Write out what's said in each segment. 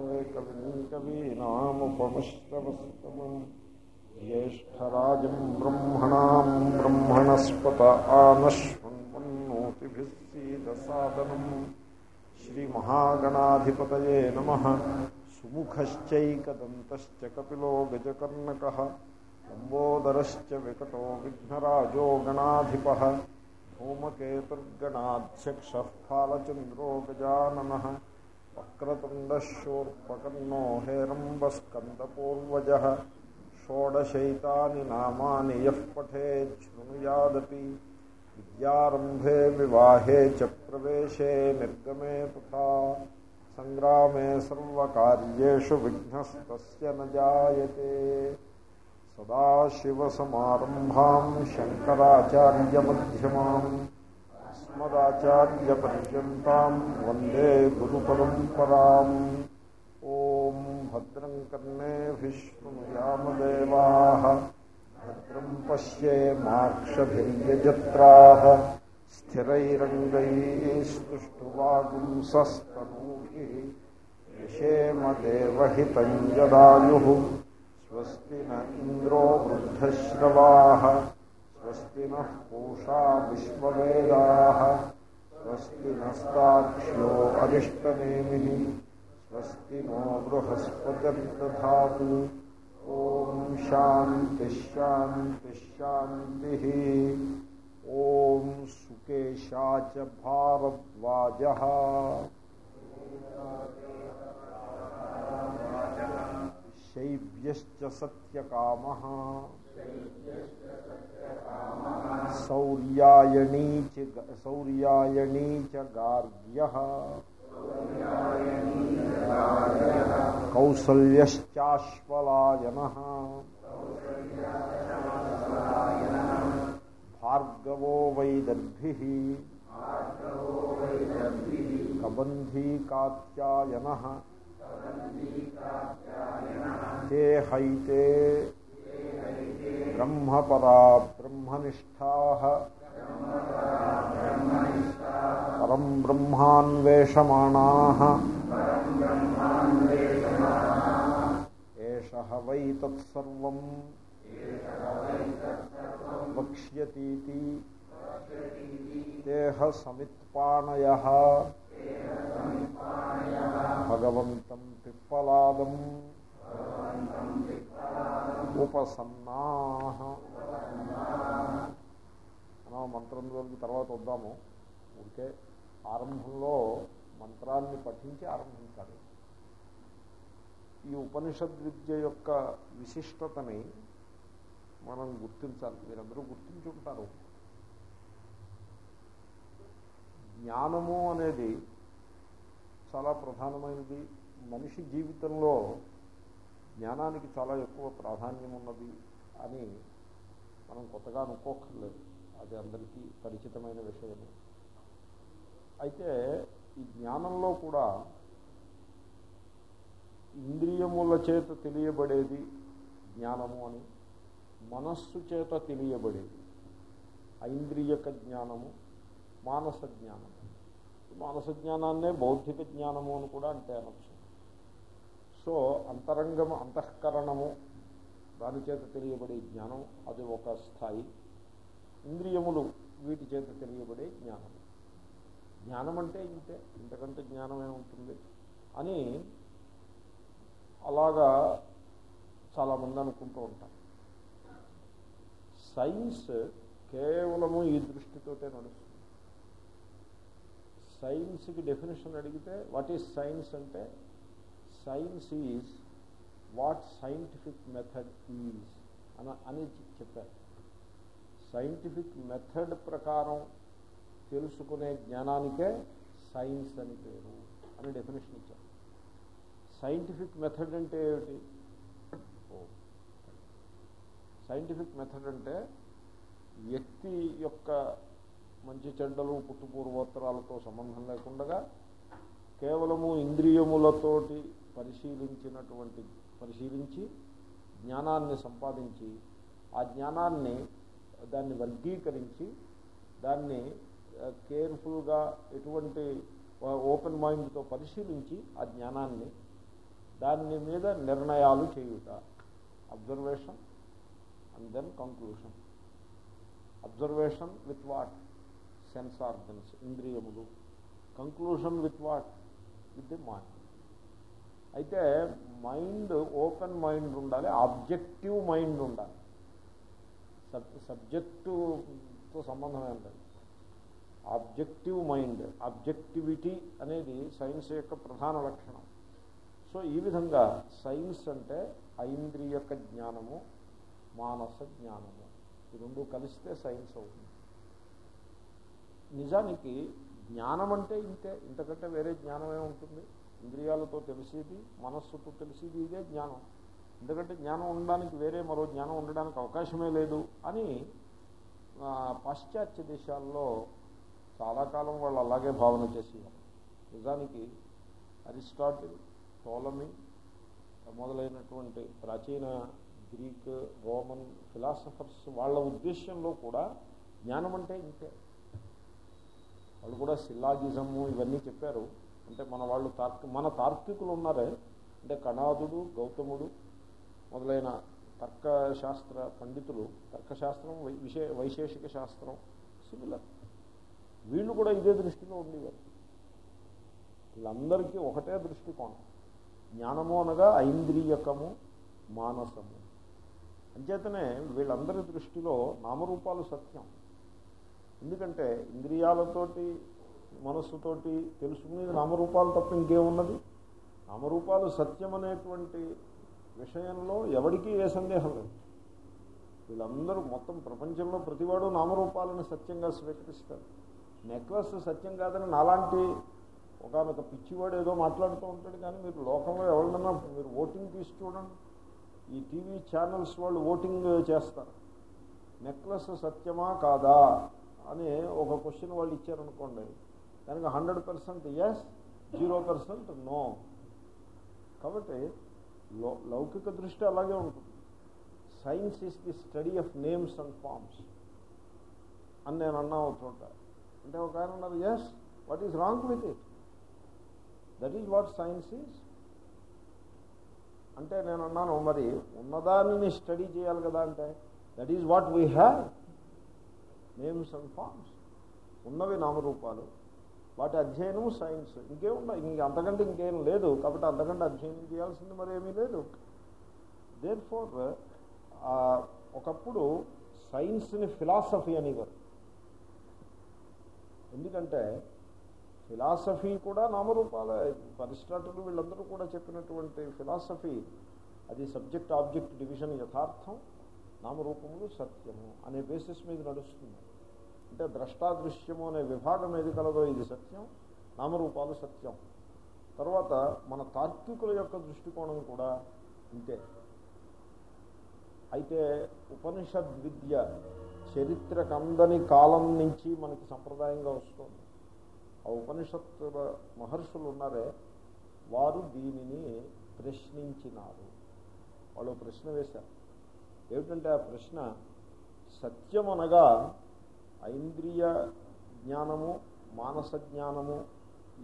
कविम् कवीनामुपमश्रवस्तमम् ज्येष्ठराजम् ब्रह्मणाम् ब्रह्मणस्पत आनश्वन्वन्नोतिभिः सीदसादनम्। श्रीमहागणाधिपतये नमः। सुमुखश्चैकदन्तश्च कपिलो गजकर्णकः। लम्बोदरश्च विकटो विघ्नराजो गणाधिपः। धूमकेतुर्गणाध्यक्षः వక్రతుండశూర్పకర్ణో హేరంబస్కందపూర్వజ షోడశైతాని నామాని యః పఠేశృణుయాదపి విద్యారంభే వివాహే చ ప్రవేశే నిర్గమే తథా సంగ్రామే సర్వకార్యేషు విఘ్నస్తస్య నాయతే సదాశివసమారంభాం శంకరాచార్యమ్యమాం अस्मदाचार्यपर्यन्ताम् वन्दे गुरुपरम्पराम् ॐ भद्रम् कर्णेभिः शृणुयामदेवाः भद्रम् पश्येमाक्षभिर्यजत्राः स्थिरैरङ्गैस्तुष्टुवागुंसस्तनूभिः यशेमदेवहितम् जदायुः स्वस्ति न इन्द्रो वृद्धश्रवाः స్వస్తి నూషా విశ్వవేదా స్వస్తి నష్టాక్ష్యో అరిష్టనేమి స్వస్తి నో బృహస్పతిర్దా ఓం శాంతిశాంతిశాంతి ఓం సుకేశాచ భారద్వాజ శైవ్యశ్చ సత్యకామ शैव्यश्च सत्यकामः सौर्यायणी च सौर्यायणी च गार्ग्यः कौसल्यश्चाश्वलायनः भार्गवो वैदर्भिः कबन्धी कात्यायनः ते हैते బ్రహ్మపరా బ్రహ్మనిష్టా పరం బ్రహ్మాన్వేషమాణా ఏష వై తత్సర్వం వక్ష్యతీతి దేహ సమిత్పాణయ భగవంతం పిప్పలాదం ఉపసన్నా. మనం మంత్రం రోజు తర్వాత వద్దాము. ఊరికే ఆరంభంలో మంత్రాన్ని పఠించి ఆరంభించాలి. ఈ ఉపనిషద్ విద్య యొక్క విశిష్టతని మనం గుర్తించాలి. మీరందరూ గుర్తించుంటారు జ్ఞానము అనేది చాలా ప్రధానమైనది. మనిషి జీవితంలో జ్ఞానానికి చాలా ఎక్కువ ప్రాధాన్యం ఉన్నది అని మనం కొత్తగా అనుకోకర్లేదు అది అందరికీ పరిచితమైన విషయమే. అయితే ఈ జ్ఞానంలో కూడా ఇంద్రియముల చేత తెలియబడేది జ్ఞానము అని మనస్సు చేత తెలియబడేది ఐంద్రియక జ్ఞానము మానస జ్ఞానము. మానస జ్ఞానాన్నే బౌద్ధిక జ్ఞానము అని కూడా అంటే అనొచ్చు. సో అంతరంగము అంతఃకరణము దాని చేత తెలియబడే జ్ఞానం అది ఒక స్థాయి. ఇంద్రియములు వీటి చేత తెలియబడే జ్ఞానం జ్ఞానం అంటే ఇంతే ఇంతకంటే జ్ఞానమే ఉంటుంది అని అలాగా చాలామంది అనుకుంటూ ఉంటారు. సైన్స్ కేవలము ఈ దృష్టితోటే నడుస్తుంది. సైన్స్కి డెఫినేషన్ అడిగితే వాట్ ఈజ్ సైన్స్? అంటే science is what scientific method is అని అని చెప్పారు. సైంటిఫిక్ మెథడ్ ప్రకారం తెలుసుకునే జ్ఞానానికే సైన్స్ అని పేరు అని డెఫినేషన్ ఇచ్చారు. సైంటిఫిక్ మెథడ్ అంటే ఏమిటి? సైంటిఫిక్ మెథడ్ అంటే వ్యక్తి యొక్క మంచి చెడ్డలు పుట్టుపూర్వోత్తరాలతో సంబంధం లేకుండా కేవలము ఇంద్రియములతోటి పరిశీలించినటువంటి పరిశీలించి జ్ఞానాన్ని సంపాదించి ఆ జ్ఞానాన్ని దాన్ని వర్గీకరించి దాన్ని కేర్ఫుల్గా ఎటువంటి ఓపెన్ మైండ్తో పరిశీలించి ఆ జ్ఞానాన్ని దాని మీద నిర్ణయాలు చేయుట. Observation and then conclusion observation with what sense organs ఇంద్రియములు. Conclusion with what with the mind అయితే మైండ్ ఓపెన్ మైండ్ ఉండాలి ఆబ్జెక్టివ్ మైండ్ ఉండాలి. సబ్ సబ్జెక్టుతో సంబంధం ఏంటంటే ఆబ్జెక్టివ్ మైండ్ ఆబ్జెక్టివిటీ అనేది సైన్స్ యొక్క ప్రధాన లక్షణం. సో ఈ విధంగా సైన్స్ అంటే ఐంద్రియక జ్ఞానము మానస జ్ఞానము. ఈ రెండు కలిస్తే సైన్స్ అవుతుంది. నిజానికి జ్ఞానం అంటే ఇంతే ఇంతకంటే వేరే జ్ఞానమే ఉంటుంది. ఇంద్రియాలతో తెలిసేది మనస్సుతో తెలిసేది ఇదే జ్ఞానం. ఎందుకంటే జ్ఞానం ఉండడానికి వేరే మరో జ్ఞానం ఉండడానికి అవకాశమే లేదు అని పాశ్చాత్య దేశాల్లో చాలా కాలం వాళ్ళు అలాగే భావన చేసేవారు. నిజానికి అరిస్టాటిల్ టోలమీ మొదలైనటువంటి ప్రాచీన గ్రీక్ రోమన్ ఫిలాసఫర్స్ వాళ్ళ ఉద్దేశంలో కూడా జ్ఞానం అంటే ఇంతే. వాళ్ళు కూడా సిల్లాజిజము ఇవన్నీ చెప్పారు. అంటే మన వాళ్ళు తార్కి మన తార్కికులు ఉన్నారే అంటే కణాదుడు గౌతముడు మొదలైన తర్కశాస్త్ర పండితులు తర్కశాస్త్రం విశే వైశేషిక శాస్త్రం సిమిలర్ వీళ్ళు కూడా ఇదే దృష్టిలో ఉండేవారు. వీళ్ళందరికీ ఒకటే దృష్టికోణం. జ్ఞానము అనగా ఐంద్రియకము మానసము. అంచేతనే వీళ్ళందరి దృష్టిలో నామరూపాలు సత్యం. ఎందుకంటే ఇంద్రియాలతోటి మనస్సుతోటి తెలుసుకునేది నామరూపాలు తప్ప ఇంకేమున్నది? నామరూపాలు సత్యం అనేటువంటి విషయంలో ఎవరికీ ఏ సందేహం లేదు. వీళ్ళందరూ మొత్తం ప్రపంచంలో ప్రతివాడు నామరూపాలను సత్యంగా స్వీకరిస్తారు. నెక్లెస్ సత్యం కాదని నాలాంటి ఒకనొక పిచ్చివాడు ఏదో మాట్లాడుతూ ఉంటాడు కానీ మీరు లోకంలో ఎవరినన్నా మీరు ఓటింగ్ తీసి చూడండి. ఈ టీవీ ఛానల్స్ వాళ్ళు ఓటింగ్ చేస్తారు. నెక్లెస్ సత్యమా కాదా? అని ఒక క్వశ్చన్ వాళ్ళు ఇచ్చారనుకోండి. దానికి hundred percent yes zero percent no కాబట్టి లౌకిక దృష్టి అలాగే ఉంటుంది. Science is the study of names and forms అని నేను అన్నా ఒక చోట. అంటే ఒక ఆయన ఉన్నారు yes what is wrong with it that is what science is అంటే నేను అన్నాను మరి ఉన్నదానిని స్టడీ చేయాలి కదా అంటే that is what we have names and forms ఉన్నవి నామరూపాలు. వాటి అధ్యయనం సైన్స్. ఇంకేముండ ఇంక అంతకంటే ఇంకేం లేదు. కాబట్టి అంతకంటే అధ్యయనం చేయాల్సింది మరి ఏమీ లేదు. దేర్ ఫోర్ ఒకప్పుడు సైన్స్ని ఫిలాసఫీ అనేవారు. ఎందుకంటే ఫిలాసఫీ కూడా నామరూపాల. అరిస్టాటిల్ వీళ్ళందరూ కూడా చెప్పినటువంటి ఫిలాసఫీ అది సబ్జెక్ట్ ఆబ్జెక్ట్ డివిజన్ యథార్థం నామరూపములు సత్యము అనే బేసిస్ మీద నడుస్తుంది. అంటే ద్రష్టాదృశ్యము అనే విభాగం ఏది కలదో ఇది సత్యం నామరూపాలు సత్యం. తర్వాత మన తార్కికుల యొక్క దృష్టికోణం కూడా ఇంతే. అయితే ఉపనిషద్ విద్య చరిత్రకందని కాలం నుంచి మనకి సంప్రదాయంగా వస్తుంది. ఆ ఉపనిషత్తుల మహర్షులు ఉన్నారే వారు దీనిని ప్రశ్నించినారు. వాళ్ళు ప్రశ్న వేశారు. ఏమిటంటే ఆ ప్రశ్న సత్యం అనగా ఐంద్రియ జ్ఞానము మానస జ్ఞానము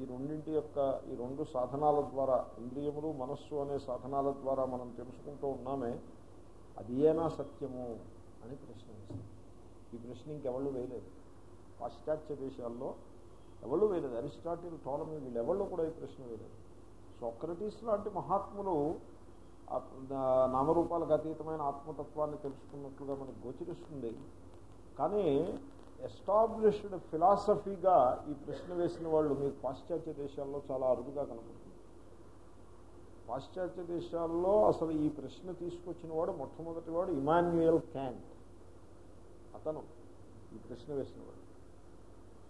ఈ రెండింటి యొక్క ఈ రెండు సాధనాల ద్వారా ఇంద్రియములు మనస్సు అనే సాధనాల ద్వారా మనం తెలుసుకుంటూ ఉన్నామే అది ఏనా సత్యము అని ప్రశ్నించారు ఈ ప్రశ్న ఇంకెవళ్ళు వేయలేదు. పాశ్చాత్య దేశాల్లో ఎవళ్ళు వేయలేదు. అరిస్టాటిల్ టోలమీ వీళ్ళెవళ్ళు కూడా ఈ ప్రశ్న వేయలేదు. సోక్రటీస్ లాంటి మహాత్ములు నామరూపాలకు అతీతమైన ఆత్మతత్వాన్ని తెలుసుకున్నట్లుగా మనకు గోచరిస్తుంది. కానీ ఎస్టాబ్లిష్డ్ ఫిలాసఫీగా ఈ ప్రశ్న వేసిన వాళ్ళు మీకు పాశ్చాత్య దేశాల్లో చాలా అరుదుగా కనపడుతుంది పాశ్చాత్య దేశాల్లో అసలు ఈ ప్రశ్న తీసుకొచ్చిన వాడు మొట్టమొదటి వాడు ఇమాన్యుయల్ క్యాంట్ అతను ఈ ప్రశ్న వేసినవాడు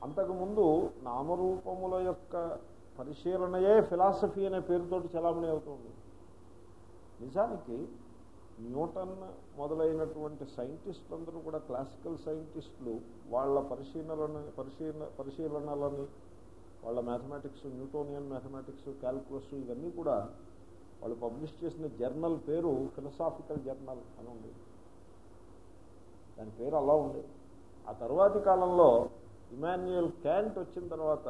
అంతకుముందు నామరూపముల యొక్క పరిశీలనయే ఫిలాసఫీ అనే పేరుతోటి చలామణి అవుతుంది నిజానికి న్యూటన్ మొదలైనటువంటి సైంటిస్ట్ అందరూ కూడా క్లాసికల్ సైంటిస్టులు. వాళ్ళ పరిశీలన పరిశీలన పరిశీలనలని వాళ్ళ మ్యాథమెటిక్స్ న్యూటోనియన్ మ్యాథమెటిక్స్ క్యాల్కులస్ ఇవన్నీ కూడా వాళ్ళు పబ్లిష్ చేసిన జర్నల్ పేరు ఫిలసాఫికల్ జర్నల్ అని ఉండేది దాని పేరు అలా ఉండేది ఆ తరువాతి కాలంలో ఇమాన్యుయల్ క్యాంట్ వచ్చిన తర్వాత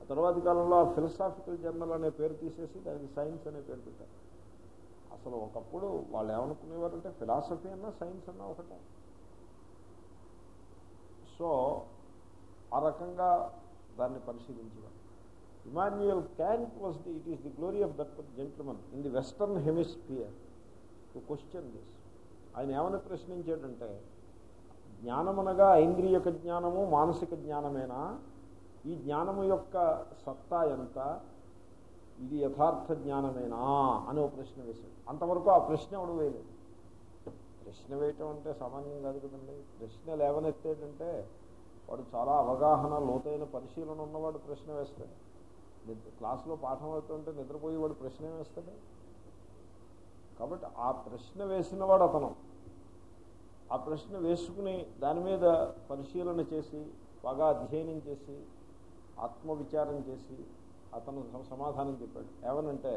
ఆ తర్వాతి కాలంలో ఆ ఫిలసాఫికల్ జర్నల్ అనే పేరు తీసేసి దానికి సైన్స్ అనే పేరు పెట్టారు. అసలు ఒకప్పుడు వాళ్ళు ఏమనుకునేవారంటే ఫిలాసఫీ అన్నా సైన్స్ అన్నా ఒకటే. సో ఆ రకంగా దాన్ని పరిశీలించేవారు. Immanuel Kant was the it is the glory of that gentleman in the western hemisphere to question this ఆయన ఏమని ప్రశ్నించాడంటే జ్ఞానమనగా ఐంద్రియక జ్ఞానము మానసిక జ్ఞానమేనా? ఈ జ్ఞానము యొక్క సత్తా ఎంత? ఇది యథార్థ జ్ఞానమేనా అని ఒక ప్రశ్న వేశాడు. అంతవరకు ఆ ప్రశ్న ఎవడు వేయలేదు. ప్రశ్న వేయటం అంటే సామాన్యం కాదు కదండి. ప్రశ్న లేవనెత్తేటంటే వాడు చాలా అవగాహన లోతైన పరిశీలన ఉన్నవాడు ప్రశ్న వేస్తాడు. నిద్ర క్లాసులో పాఠం అవుతుంటే నిద్రపోయి వాడు ప్రశ్న వేస్తాడు. కాబట్టి ఆ ప్రశ్న వేసిన వాడు అతను. ఆ ప్రశ్న వేసుకుని దాని మీద పరిశీలన చేసి బాగా అధ్యయనం చేసి ఆత్మవిచారం చేసి అతను సమాధానం చెప్పాడు. ఏమనంటే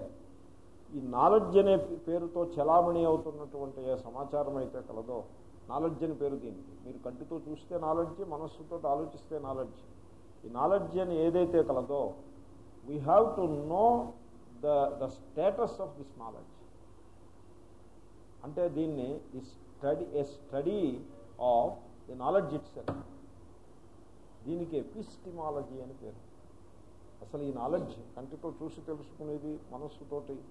ఈ నాలెడ్జ్ అనే పేరుతో చలామణి అవుతున్నటువంటి ఏ సమాచారం అయితే కలదో నాలెడ్జ్ అని పేరు దీనికి. మీరు కంటితో చూస్తే నాలెడ్జ్ మనస్సుతో ఆలోచిస్తే నాలెడ్జ్. ఈ నాలెడ్జ్ అని ఏదైతే కలదో we have to know the the status of this knowledge అంటే దీన్ని the study a study of the knowledge it దీనికి ఎపిస్టిమాలజీ అని పేరు. అసలు ఈ నాలెడ్జ్ కంటితో చూసి తెలుసుకునేది మనస్సుతోటి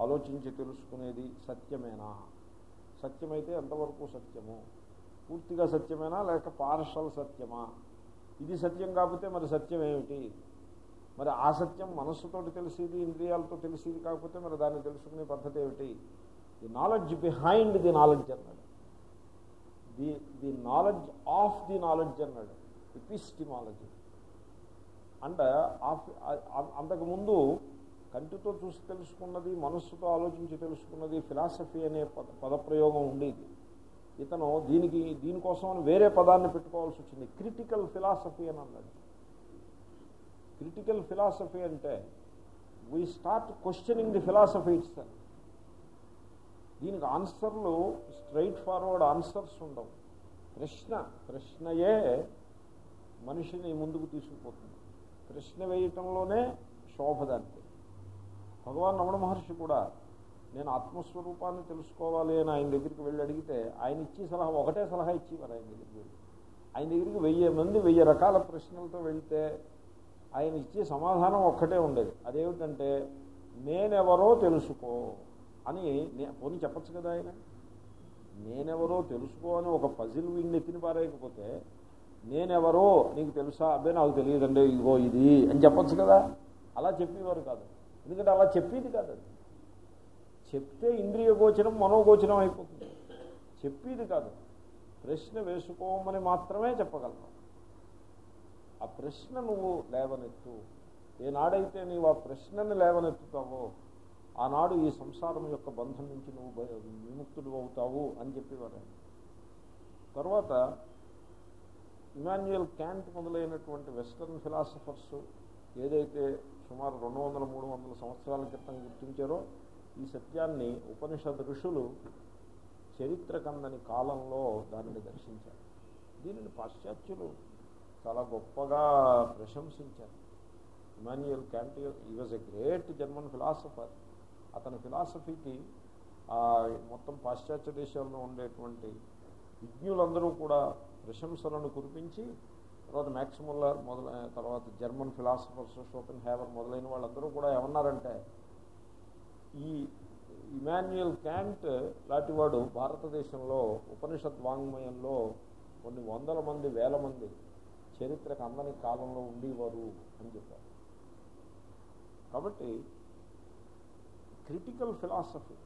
ఆలోచించి తెలుసుకునేది సత్యమేనా? సత్యమైతే ఎంతవరకు సత్యము? పూర్తిగా సత్యమేనా లేక పార్షల్ సత్యమా? ఇది సత్యం కాకపోతే మరి సత్యం ఏమిటి మరి ఆ సత్యం మనస్సుతోటి తెలిసేది ఇంద్రియాలతో తెలిసేది కాకపోతే మరి దాన్ని తెలుసుకునే పద్ధతి ఏమిటి? The knowledge behind the knowledge అన్నాడు. The the knowledge of the knowledge అన్నాడు. ఎపిస్టిమాలజీ అండ్ అంతకుముందు కంటితో చూసి తెలుసుకున్నది మనస్సుతో ఆలోచించి తెలుసుకున్నది ఫిలాసఫీ అనే పద పదప్రయోగం ఉండేది. ఇతను దీనికి దీనికోసం వేరే పదాన్ని పెట్టుకోవాల్సి వచ్చింది. క్రిటికల్ ఫిలాసఫీ అని అన్నది క్రిటికల్ ఫిలాసఫీ అంటే we start questioning the philosophy it's దీనికి ఆన్సర్లు స్ట్రైట్ ఫార్వర్డ్ ఆన్సర్స్ ఉండవు. ప్రశ్న ప్రశ్నయే మనిషిని ముందుకు తీసుకుపోతుంది. ప్రశ్న వేయటంలోనే శోభ దానికి భగవాన్ రమణ మహర్షి కూడా నేను ఆత్మస్వరూపాన్ని తెలుసుకోవాలి అని ఆయన దగ్గరికి వెళ్ళి అడిగితే ఆయన ఇచ్చే సలహా ఒకటే సలహా ఇచ్చేవారు ఆయన దగ్గరికి వెళ్ళి. ఆయన దగ్గరికి వెయ్యి మంది వెయ్యి రకాల ప్రశ్నలతో వెళ్తే ఆయన ఇచ్చే సమాధానం ఒక్కటే ఉండేది. అదేమిటంటే నేనెవరో తెలుసుకో అని పోనీ చెప్పచ్చు కదా ఆయన? నేనెవరో తెలుసుకో అని ఒక పజిల్ వీడిని ఎత్తిన పారేయకపోతే నేనెవరో నీకు తెలుసా? అబ్బే నాకు తెలియదండి ఇగో ఇది అని చెప్పచ్చు కదా? అలా చెప్పేవారు కాదు. ఎందుకంటే అలా చెప్పేది కాదు అది. చెప్తే ఇంద్రియ గోచరం మనోగోచరం అయిపోతుంది. చెప్పేది కాదు. ప్రశ్న వేసుకోమని మాత్రమే చెప్పగలను ఆ ప్రశ్న నువ్వు లేవనెత్తు. ఏనాడైతే నీవు ఆ ప్రశ్నని లేవనెత్తుతావో ఆనాడు ఈ సంసారం యొక్క బంధం నుంచి నువ్వు విముక్తుడు అవుతావు అని చెప్పేవారు తర్వాత ఇమాన్యుయల్ క్యాంట్ మొదలైనటువంటి వెస్టర్న్ ఫిలాసఫర్స్ ఏదైతే సుమారు రెండు వందల మూడు వందల సంవత్సరాల క్రితం గుర్తించారో ఈ సత్యాన్ని ఉపనిషద్ ఋషులు చరిత్ర కందని కాలంలో దానిని దర్శించారు. దీనిని పాశ్చాత్యులు చాలా గొప్పగా ప్రశంసించారు. ఇమాన్యుయల్ క్యాంట్ ఈ was a great German philosopher అతని ఫిలాసఫీకి మొత్తం పాశ్చాత్య దేశాల్లో ఉండేటువంటి విజ్ఞులందరూ కూడా ప్రశంసలను కురిపించి తర్వాత మ్యాక్సిముల్లర్ మొదల తర్వాత జర్మన్ ఫిలాసఫర్స్ షోపెన్ హ్యావర్ మొదలైన వాళ్ళందరూ కూడా ఏమన్నారంటే ఈ ఇమాన్యుయల్ క్యాంట్ లాంటివాడు భారతదేశంలో ఉపనిషత్ వాంగ్మయంలో కొన్ని వందల మంది వేల మంది చరిత్రకు అందని కాలంలో ఉండేవారు అని చెప్పారు. కాబట్టి క్రిటికల్ ఫిలాసఫీ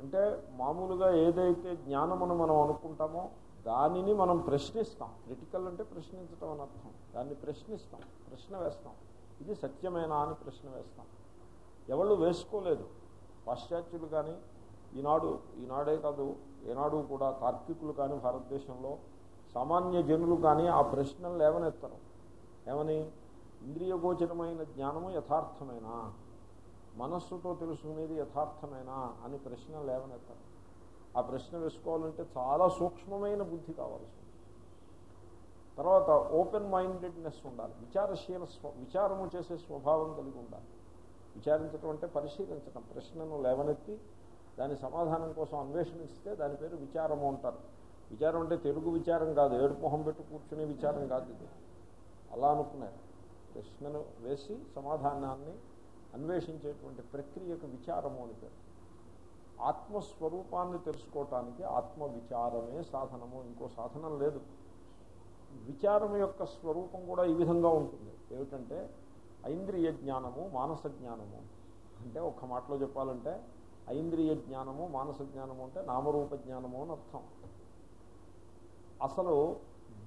అంటే మామూలుగా ఏదైతే జ్ఞానమును మనం అనుకుంటామో దానిని మనం ప్రశ్నిస్తాం. క్రిటికల్ అంటే ప్రశ్నించటం అని అర్థం. దాన్ని ప్రశ్నిస్తాం. ప్రశ్న వేస్తాం. ఇది సత్యమేనా అని ప్రశ్న వేస్తాం. ఎవళ్ళు వేసుకోలేదు. పాశ్చాత్యులు కానీ ఈనాడు ఈనాడే కాదు ఏనాడు కూడా తార్కికులు కానీ భారతదేశంలో సామాన్య జనులు కానీ ఆ ప్రశ్నలు లేవనెత్తరు. ఏమని? ఇంద్రియగోచరమైన జ్ఞానము యథార్థమేనా? మనస్సుతో తెలుసుకునేది యథార్థమేనా అని ప్రశ్న లేవనెత్తారు. ఆ ప్రశ్న వేసుకోవాలంటే చాలా సూక్ష్మమైన బుద్ధి కావాల్సి తర్వాత ఓపెన్ మైండెడ్నెస్ ఉండాలి. విచారశీల స్వ విచారము చేసే స్వభావం కలిగి ఉండాలి. విచారించడం అంటే పరిశీలించడం ప్రశ్నను లేవనెత్తి దాని సమాధానం కోసం అన్వేషణిస్తే దాని పేరు విచారము అంటారు. విచారం అంటే తెలుగు విచారం కాదు. ఏడు పెట్టు కూర్చునే విచారం కాదు ఇది. అలా అనుకున్నారు. ప్రశ్నను వేసి సమాధానాన్ని అన్వేషించేటువంటి ప్రక్రియకు విచారము అని పేరు. ఆత్మస్వరూపాన్ని తెలుసుకోవటానికి ఆత్మ విచారమే సాధనము ఇంకో సాధనం లేదు. విచారం యొక్క స్వరూపం కూడా ఈ విధంగా ఉంటుంది. ఏమిటంటే ఐంద్రియ జ్ఞానము మానస జ్ఞానము. అంటే ఒక్క మాటలో చెప్పాలంటే ఐంద్రియ జ్ఞానము మానస జ్ఞానము అంటే నామరూప జ్ఞానము అని అర్థం. అసలు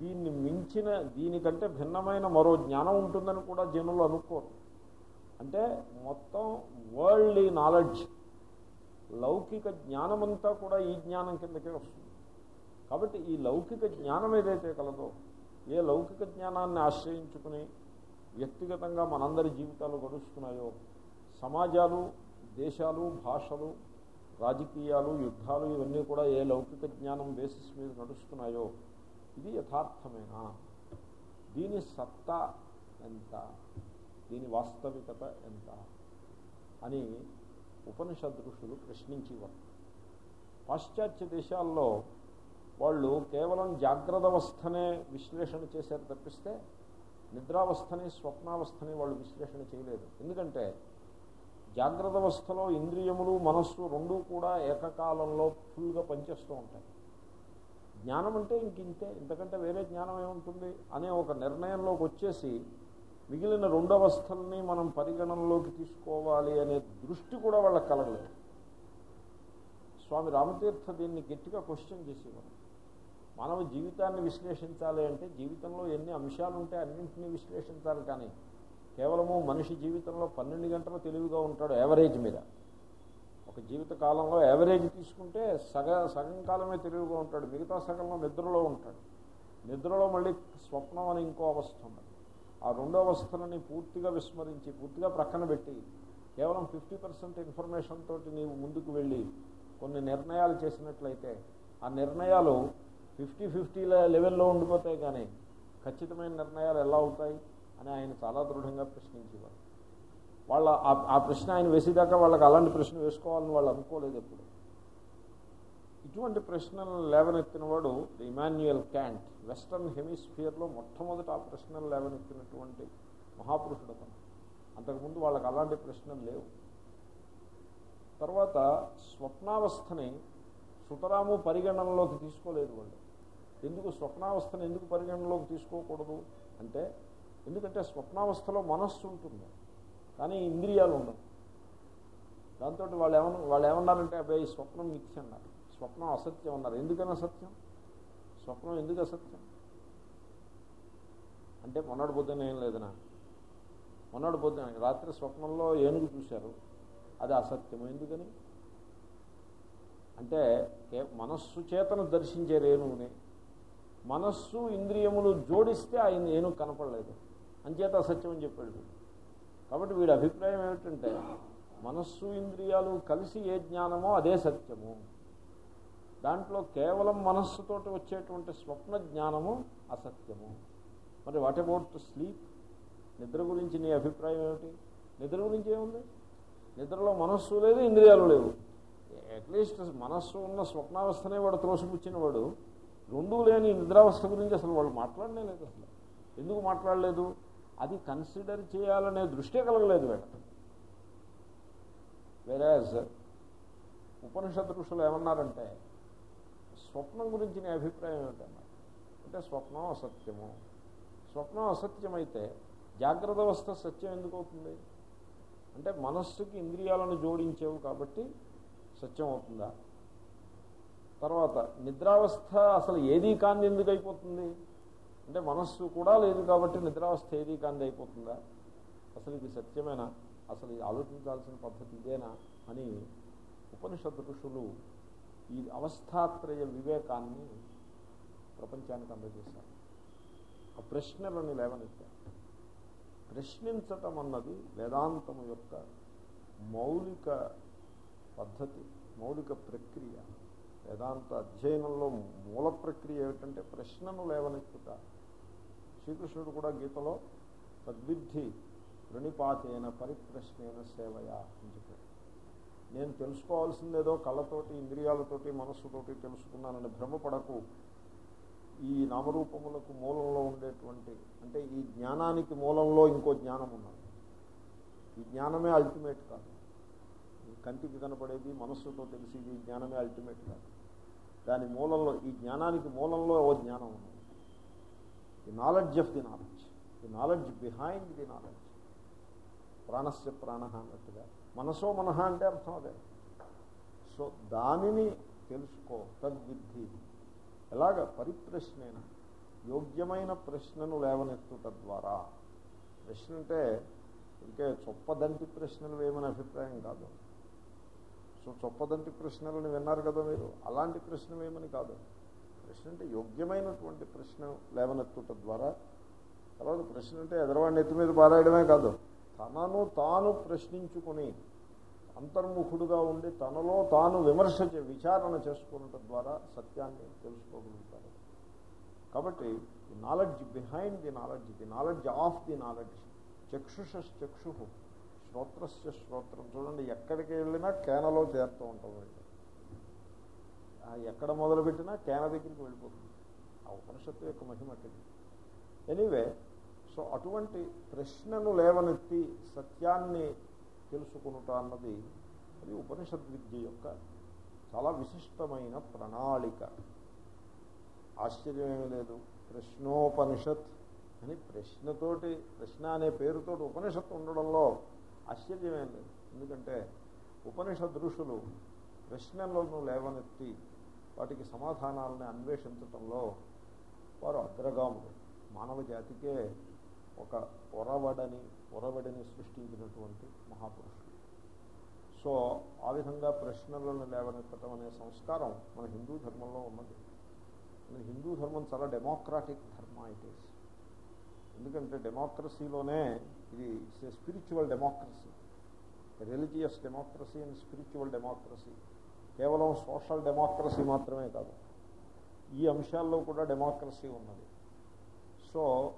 దీన్ని మించిన దీనికంటే భిన్నమైన మరో జ్ఞానం ఉంటుందని కూడా జనులు అనుకోరు. అంటే మొత్తం వరల్డ్ నాలెడ్జ్ లౌకిక జ్ఞానమంతా కూడా ఈ జ్ఞానం కిందకే వస్తుంది. కాబట్టి ఈ లౌకిక జ్ఞానం ఏదైతే కలదో ఏ లౌకిక జ్ఞానాన్ని ఆశ్రయించుకుని వ్యక్తిగతంగా మనందరి జీవితాలు గడుస్తున్నాయో సమాజాలు దేశాలు భాషలు రాజకీయాలు యుద్ధాలు ఇవన్నీ కూడా ఏ లౌకిక జ్ఞానం బేసిస్ మీద నడుస్తున్నాయో ఇది యథార్థమేనా? దీని సత్తా ఎంత? దీని వాస్తవికత ఎంత? అని ఉపనిషద్ ఋషులు ప్రశ్నించేవారు. పాశ్చాత్య దేశాల్లో వాళ్ళు కేవలం జాగ్రత్త అవస్థనే విశ్లేషణ చేశారు తప్పిస్తే నిద్రావస్థని స్వప్నావస్థని వాళ్ళు విశ్లేషణ చేయలేదు. ఎందుకంటే జాగ్రత్త అవస్థలో ఇంద్రియములు మనస్సు రెండూ కూడా ఏకకాలంలో ఫుల్గా పనిచేస్తూ ఉంటాయి. జ్ఞానం అంటే ఇంకింతే. ఇంతకంటే వేరే జ్ఞానం ఏముంటుంది అనే ఒక నిర్ణయంలోకి వచ్చేసి మిగిలిన రెండు అవస్థల్ని మనం పరిగణనలోకి తీసుకోవాలి అనే దృష్టి కూడా వాళ్ళకి కలగలేదు. స్వామి రామతీర్థ దీన్ని గట్టిగా క్వశ్చన్ చేసేవారు. మానవ జీవితాన్ని విశ్లేషించాలి అంటే జీవితంలో ఎన్ని అంశాలు ఉంటే అన్నింటినీ విశ్లేషించాలి కానీ కేవలము మనిషి జీవితంలో పన్నెండు గంటలు తెలివిగా ఉంటాడు యావరేజ్ మీద. ఒక జీవిత కాలంలో యావరేజ్ తీసుకుంటే సగ సగం కాలమే తెలివిగా ఉంటాడు మిగతా సగంలో నిద్రలో ఉంటాడు. నిద్రలో మళ్ళీ స్వప్నం అని ఇంకో అవస్థ ఉన్నది. ఆ రెండో అవస్థలని పూర్తిగా విస్మరించి పూర్తిగా ప్రక్కన పెట్టి కేవలం ఫిఫ్టీ పర్సెంట్ ఇన్ఫర్మేషన్ తోటి నీవు ముందుకు వెళ్ళి కొన్ని నిర్ణయాలు చేసినట్లయితే ఆ నిర్ణయాలు ఫిఫ్టీ ఫిఫ్టీ లెవెల్లో ఉండిపోతాయి కానీ ఖచ్చితమైన నిర్ణయాలు ఎలా అవుతాయి అని ఆయన చాలా దృఢంగా ప్రశ్నించేవారు. వాళ్ళ ఆ ప్రశ్న ఆయన వేసేదాకా వాళ్ళకి అలాంటి ప్రశ్న వేసుకోవాలని వాళ్ళు అనుకోలేదు ఎప్పుడు. ఇటువంటి ప్రశ్నలు లేవనెత్తిన వాడు ఇమాన్యుయల్ క్యాంట్ వెస్టర్న్ హెమిస్ఫియర్లో మొట్టమొదట ఆ ప్రశ్నలు లేవనెత్తినటువంటి మహాపురుషుడు అతను అంతకుముందు వాళ్ళకి అలాంటి ప్రశ్నలు లేవు. తర్వాత స్వప్నావస్థని సుతరాము పరిగణనలోకి తీసుకోలేదు వాళ్ళు. ఎందుకు స్వప్నావస్థను ఎందుకు పరిగణనలోకి తీసుకోకూడదు అంటే ఎందుకంటే స్వప్నావస్థలో మనస్సు ఉంటుంది కానీ ఇంద్రియాలు ఉండవు. దాంతో వాళ్ళు ఏమన్నా వాళ్ళు ఏమన్నారంటే అబ్బాయి స్వప్నం మిథ్య అన్నారు. స్వప్నం అసత్యం అన్నారు. ఎందుకని అసత్యం? స్వప్నం ఎందుకు అసత్యం? అంటే మొన్నటి పొద్దున ఏం లేదనా? మొన్నటి పొద్దున రాత్రి స్వప్నంలో ఏనుగు చూశారు. అది అసత్యం ఎందుకని? అంటే మనస్సు చేతను దర్శించే రేణువుని మనస్సు ఇంద్రియములు జోడిస్తే ఆయన ఏనుగు కనపడలేదు. అంచేత అసత్యం అని చెప్పాడు వీడు. కాబట్టి వీడి అభిప్రాయం ఏమిటంటే మనస్సు ఇంద్రియాలు కలిసి ఏ జ్ఞానమో అదే సత్యము. దాంట్లో కేవలం మనస్సుతోటి వచ్చేటువంటి స్వప్న జ్ఞానము అసత్యము. మరి వాట్ అబౌట్ స్లీప్? నిద్ర గురించి నీ అభిప్రాయం ఏమిటి? నిద్ర గురించి ఏముంది? నిద్రలో మనస్సు లేదు ఇంద్రియాలు లేవు. అట్లీస్ట్ మనస్సు ఉన్న స్వప్నావస్థనే వాడు త్రోసిపుచ్చిన వాడు రెండూ లేని నిద్రావస్థ గురించి అసలు వాళ్ళు మాట్లాడనే లేదు అసలు. ఎందుకు మాట్లాడలేదు? అది కన్సిడర్ చేయాలనే దృష్టే కలగలేదు వీళ్ళకి వేరే ఉపనిషత్ ఋషులు ఏమన్నారంటే స్వప్నం గురించి నీ అభిప్రాయం ఏమిటన్నారు అంటే స్వప్నం అసత్యము. స్వప్నం అసత్యమైతే జాగ్రత్త అవస్థ సత్యం ఎందుకు అవుతుంది? అంటే మనస్సుకి ఇంద్రియాలను జోడించేవు కాబట్టి సత్యం అవుతుందా? తర్వాత నిద్రావస్థ అసలు ఏదీ కాంది ఎందుకు అయిపోతుంది? అంటే మనస్సు కూడా లేదు కాబట్టి నిద్రావస్థ ఏదీ కాంది అయిపోతుందా? అసలు ఇది సత్యమేనా? అసలు ఇది ఆలోచించాల్సిన పద్ధతి ఇదేనా? అని ఉపనిషత్ ఋషులు ఈ అవస్థాత్రయ వివేకాన్ని ప్రపంచానికి అందజేశారు. ఆ ప్రశ్నలను లేవనెత్తారు. ప్రశ్నించటం అన్నది వేదాంతము యొక్క మౌలిక పద్ధతి మౌలిక ప్రక్రియ. వేదాంత అధ్యయనంలో మూల ప్రక్రియ ఏమిటంటే ప్రశ్నను లేవనెత్తుట. శ్రీకృష్ణుడు కూడా గీతలో తద్విద్ధి ప్రణిపాతేన పరిప్రశ్నేన సేవయ అని చెప్పాడు. నేను తెలుసుకోవాల్సిందేదో కళ్ళతోటి ఇంద్రియాలతోటి మనస్సుతోటి తెలుసుకున్నానని భ్రమపడకు. ఈ నామరూపములకు మూలంలో ఉండేటువంటి అంటే ఈ జ్ఞానానికి మూలంలో ఇంకో జ్ఞానం ఉన్నది. ఈ జ్ఞానమే అల్టిమేట్ కాదు. ఈ కంటికి కనపడేది మనస్సుతో తెలిసేది జ్ఞానమే అల్టిమేట్ కాదు. దాని మూలంలో ఈ జ్ఞానానికి మూలంలో ఓ జ్ఞానం ఉన్నది. The knowledge of the knowledge the knowledge behind the knowledge ప్రాణస్య ప్రాణ అన్నట్టుగా. మనసో మనహ అంటే అర్థం అదే. సో దానిని తెలుసుకో తద్విద్ధి. ఎలాగ? పరిప్రశ్నైన. యోగ్యమైన ప్రశ్నను లేవనెత్తుట ద్వారా ప్రశ్న అంటే ఇంకే చొప్పదంటి ప్రశ్నలు వేయమని అభిప్రాయం కాదు. సో చొప్పదంటి ప్రశ్నలను విన్నారు కదా మీరు? అలాంటి ప్రశ్న వేయమని కాదు. ప్రశ్న అంటే యోగ్యమైనటువంటి ప్రశ్న లేవనెత్తుట ద్వారా తర్వాత ప్రశ్న అంటే ఎదరవాడిని ఎత్తి మీద పారాయడమే కాదు. తనను తాను ప్రశ్నించుకుని అంతర్ముఖుడుగా ఉండి తనలో తాను విమర్శ విచారణ చేసుకున్నట ద్వారా సత్యాన్ని తెలుసుకోగలుగుతారు కాబట్టి the knowledge behind the knowledge the knowledge of the knowledge చక్షుష చక్షు శ్రోత్రస్య శ్రోత్రం. చూడండి ఎక్కడికి వెళ్ళినా కేనలో చేరుతూ ఉంటాం ఎక్కడ మొదలుపెట్టినా కేన దగ్గరికి వెళ్ళిపోతుంది. ఆ ఉపనిషత్తు యొక్క మహిమటిది ఎనీవే సో అటువంటి ప్రశ్నను లేవనెత్తి సత్యాన్ని తెలుసుకునుట అన్నది అది ఉపనిషద్ విద్య యొక్క చాలా విశిష్టమైన ప్రణాళిక. ఆశ్చర్యమేమి లేదు. ప్రశ్నోపనిషత్ అని ప్రశ్నతోటి ప్రశ్న అనే పేరుతోటి ఉపనిషత్తు ఉండడంలో ఆశ్చర్యమేం లేదు. ఎందుకంటే ఉపనిషద్ ఋషులు ప్రశ్నలను లేవనెత్తి వాటికి సమాధానాలని అన్వేషించటంలో వారు అగ్రగాములు. మానవ జాతికే ఒక పొరవడని పొరవడిని సృష్టించినటువంటి మహాపురుషుడు. సో ఆ విధంగా ప్రశ్నలను లేవనెత్తడం అనే సంస్కారం మన హిందూ ధర్మంలో ఉన్నది. మన హిందూ ధర్మం చాలా డెమోక్రాటిక్ ధర్మ ఇట్ ఈస్. ఎందుకంటే డెమోక్రసీలోనే ఇది spiritual democracy. Religious democracy and spiritual democracy కేవలం సోషల్ డెమోక్రసీ మాత్రమే కాదు. ఈ అంశాల్లో కూడా డెమోక్రసీ ఉన్నది. సో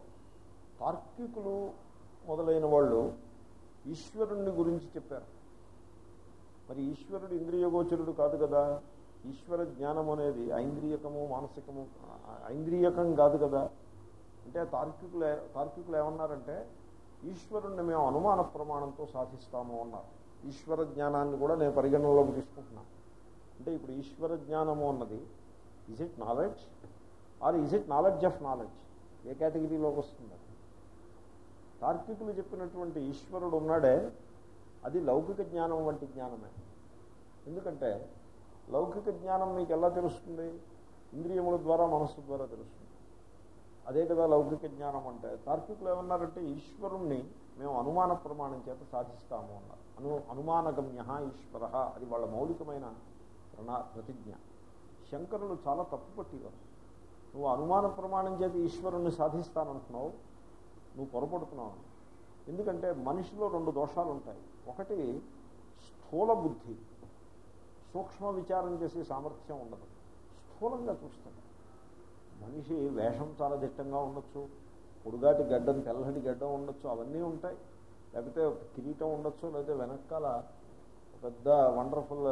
తార్కికులు మొదలైన వాళ్ళు ఈశ్వరుణ్ణి గురించి చెప్పారు. మరి ఈశ్వరుడు ఇంద్రియగోచరుడు కాదు కదా? ఈశ్వర జ్ఞానం అనేది ఐంద్రియకము మానసికము ఐంద్రియకం కాదు కదా? అంటే తార్కికులు తార్కికులు ఏమన్నారంటే ఈశ్వరుణ్ణి మేము అనుమాన ప్రమాణంతో సాధిస్తాము అన్నారు. ఈశ్వర జ్ఞానాన్ని కూడా నేను పరిగణనలోకి తీసుకుంటున్నాను అంటే ఇప్పుడు ఈశ్వర జ్ఞానము అన్నది is it knowledge or is it knowledge of knowledge ఏ కేటగిరీలోకి వస్తుంది తార్కికులు చెప్పినటువంటి ఈశ్వరుడు ఉన్నాడే అది లౌకిక జ్ఞానం వంటి జ్ఞానమే. ఎందుకంటే లౌకిక జ్ఞానం మీకు ఎలా తెలుస్తుంది? ఇంద్రియముల ద్వారా మనస్సు ద్వారా తెలుస్తుంది. అదే కదా లౌకిక జ్ఞానం అంటే. తార్కికులు ఏమన్నారంటే ఈశ్వరుణ్ణి మేము అనుమాన ప్రమాణం చేత సాధిస్తాము అన్నారు. అను అనుమానగమ్య ఈశ్వర అది వాళ్ళ మౌలికమైన ప్రణా ప్రతిజ్ఞ. శంకరులు చాలా తప్పు పట్టేవారు. నువ్వు అనుమాన ప్రమాణం చేత ఈశ్వరుణ్ణి సాధిస్తానంటున్నావు నువ్వు పొరపడుతున్నావు. ఎందుకంటే మనిషిలో రెండు దోషాలు ఉంటాయి ఒకటి స్థూల బుద్ధి. సూక్ష్మ విచారం చేసే సామర్థ్యం ఉండదు. స్థూలంగా చూస్తాడు మనిషి వేషం చాలా దిట్టంగా ఉండొచ్చు. పొడుగాటి గడ్డం తెల్లటి గడ్డం ఉండొచ్చు. అవన్నీ ఉంటాయి. లేకపోతే కిరీటం ఉండొచ్చు. లేకపోతే వెనకాల పెద్ద వండర్ఫుల్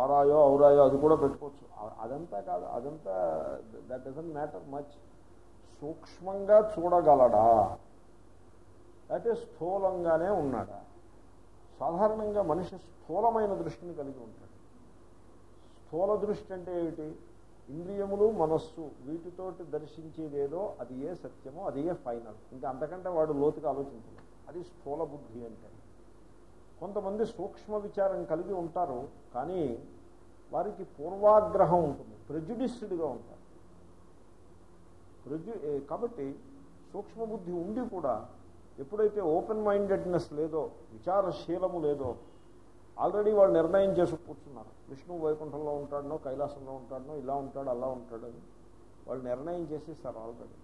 ఆరాయో ఔరాయో అది కూడా పెట్టుకోవచ్చు. అదంతా కాదు. అదంతా దట్ డజంట్ మ్యాటర్ మచ్. సూక్ష్మంగా చూడగలడా? అయితే స్థూలంగానే ఉన్నాడా? సాధారణంగా మనిషి స్థూలమైన దృష్టిని కలిగి ఉంటాడు. స్థూల దృష్టి అంటే ఏమిటి? ఇంద్రియములు మనస్సు వీటితోటి దర్శించేదేదో అది ఏ సత్యమో అది ఏ ఫైనల్. ఇంకా అంతకంటే వాడు లోతుగా ఆలోచించలేదు అది స్థూల బుద్ధి అంటే. కొంతమంది సూక్ష్మ విచారం కలిగి ఉంటారు కానీ వారికి పూర్వాగ్రహం ఉంటుంది ప్రెజుడిస్డ్గా ఉంటుంది ప్రజు కాబట్టి సూక్ష్మబుద్ధి ఉండి కూడా ఎప్పుడైతే ఓపెన్ మైండెడ్నెస్ లేదో విచారశీలము లేదో ఆల్రెడీ వాళ్ళు నిర్ణయం చేసి కూర్చున్నారు. విష్ణువు వైకుంఠంలో ఉంటాడనో కైలాసంలో ఉంటాడనో ఇలా ఉంటాడు అలా ఉంటాడని వాళ్ళు నిర్ణయం చేసేసారు ఆల్రెడీ.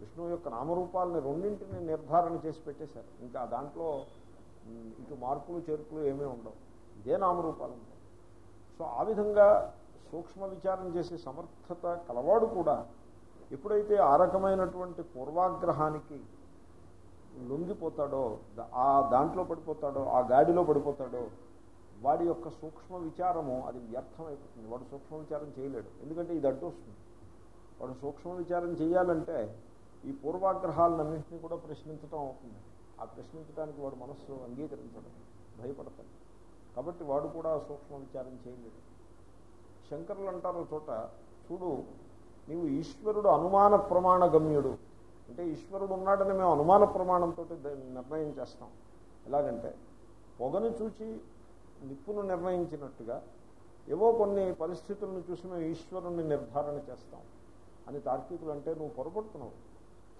విష్ణువు యొక్క నామరూపాలని రెండింటిని నిర్ధారణ చేసి పెట్టేశారు. ఇంకా దాంట్లో ఇటు మార్పులు చేర్పులు ఏమీ ఉండవు. ఇదే నామరూపాలు ఉంటాయి. సో ఆ విధంగా సూక్ష్మ విచారం చేసే సమర్థత కలవాడు కూడా ఎప్పుడైతే ఆ రకమైనటువంటి పూర్వాగ్రహానికి లొంగిపోతాడో ఆ దాంట్లో పడిపోతాడో ఆ గాడిలో పడిపోతాడో వాడి యొక్క సూక్ష్మ విచారము అది వ్యర్థమైపోతుంది. వాడు సూక్ష్మ విచారం చేయలేడు. ఎందుకంటే ఇది అడ్డు వస్తుంది వాడు సూక్ష్మ విచారం చేయాలంటే ఈ పూర్వాగ్రహాలన్నింటినీ కూడా ప్రశ్నించడం అవుతుంది. ఆ ప్రశ్నించడానికి వాడు మనస్సు అంగీకరించడం. భయపడతాడు. కాబట్టి వాడు కూడా సూక్ష్మ విచారం చేయలేడు. శంకరులు అంటారు ఒక చోట చూడు నీవు ఈశ్వరుడు అనుమాన ప్రమాణ గమ్యుడు. అంటే ఈశ్వరుడు ఉన్నాడని మేము అనుమాన ప్రమాణంతో నిర్ణయం చేస్తాం. ఎలాగంటే పొగను చూచి నిప్పును నిర్ణయించినట్టుగా ఏవో కొన్ని పరిస్థితులను చూసి మేము ఈశ్వరుణ్ణి నిర్ధారణ చేస్తాం. అని తార్కికులు అంటే నువ్వు పొరపడుతున్నావు.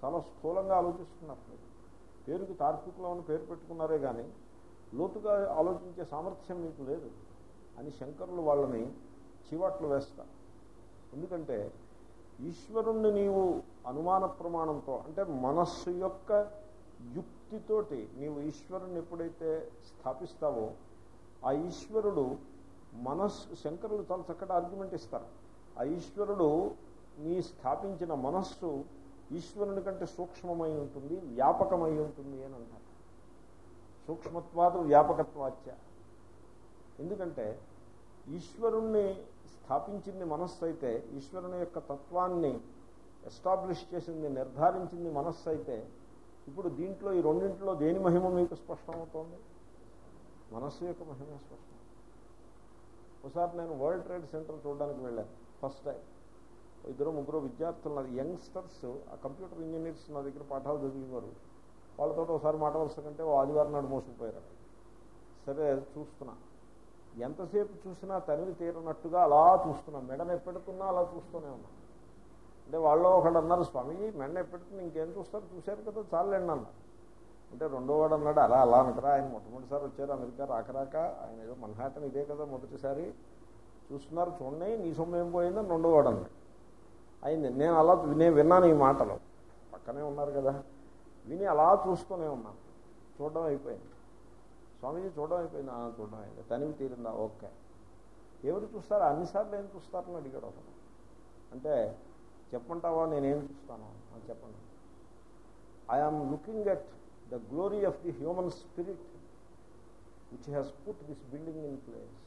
చాలా స్థూలంగా ఆలోచిస్తున్నారు మీరు. పేరుకి తార్కికులు అని పేరు పెట్టుకున్నారే కానీ లోతుగా ఆలోచించే సామర్థ్యం మీకు లేదు. అని శంకరులు వాళ్ళని చివాట్లు వేస్తారు. ఎందుకంటే ఈశ్వరుణ్ణి నీవు అనుమాన ప్రమాణంతో అంటే మనస్సు యొక్క యుక్తితోటి నీవు ఈశ్వరుణ్ణి ఎప్పుడైతే స్థాపిస్తావో ఆ ఈశ్వరుడు మనస్సు శంకరులు చాలా చక్కటి ఆర్గ్యుమెంట్ ఇస్తారు. ఆ ఈశ్వరుడు నీ స్థాపించిన మనస్సు ఈశ్వరుని కంటే సూక్ష్మమై ఉంటుంది వ్యాపకమై ఉంటుంది అని అంటారు. సూక్ష్మత్వాదు వ్యాపకత్వాచ ఎందుకంటే ఈశ్వరుణ్ణి స్థాపించింది మనస్సు అయితే ఈశ్వరుని యొక్క తత్వాన్ని ఎస్టాబ్లిష్ చేసింది నిర్ధారించింది మనస్సు అయితే ఇప్పుడు దీంట్లో ఈ రెండింటిలో దేని మహిమ మీకు స్పష్టమవుతోంది? మనస్సు యొక్క మహిమ స్పష్టం. ఒకసారి నేను వరల్డ్ ట్రేడ్ సెంటర్ చూడడానికి వెళ్ళాను ఫస్ట్ టైం ఇద్దరు ముగ్గురు విద్యార్థులు నాది యంగ్స్టర్స్ ఆ కంప్యూటర్ ఇంజనీర్స్ నా దగ్గర పాఠాలు చదివేవారు. వాళ్ళతో ఒకసారి మాట కంటే ఓ ఆదివారం నాడు మోసుకుపోయారు. సరే చూస్తున్నా. ఎంతసేపు చూసినా తనివి తీరనట్టుగా అలా చూస్తున్నాం. మెడను ఎప్పెడుతున్నా అలా చూస్తూనే ఉన్నాం. అంటే వాళ్ళు ఒకడు అన్నారు స్వామి మెడ ఎప్పెడుతున్నా ఇంకేం చూస్తారు? చూశారు కదా చాలండి అన్నారు అంటే రెండో వాడు అన్నాడు అలా అలా అనకరా ఆయన మొట్టమొదటిసారి వచ్చారు అమెరికా రాకరాక ఆయన ఏదో మన్హాటన్ ఇదే కదా మొదటిసారి చూస్తున్నారు చూడండి నీ సొమ్ము ఏం పోయిందని రెండో వాడు అన్నాడు. అయింది. నేను అలా నేను విన్నాను ఈ మాటలు. పక్కనే ఉన్నారు కదా. విని అలా చూస్తూనే ఉన్నాను. చూడడం అయిపోయింది. స్వామీజీ చూడడం అయిపోయింది చూడడం అయింది తనివి తీరిందా? ఓకే. ఎవరు చూస్తారు? అన్నిసార్లు ఏం చూస్తారని అడిగాడు అతను. అంటే చెప్పంటావా నేనేం చూస్తాను? అని చెప్పండి. I am looking at the glory of the human spirit which has put this building in place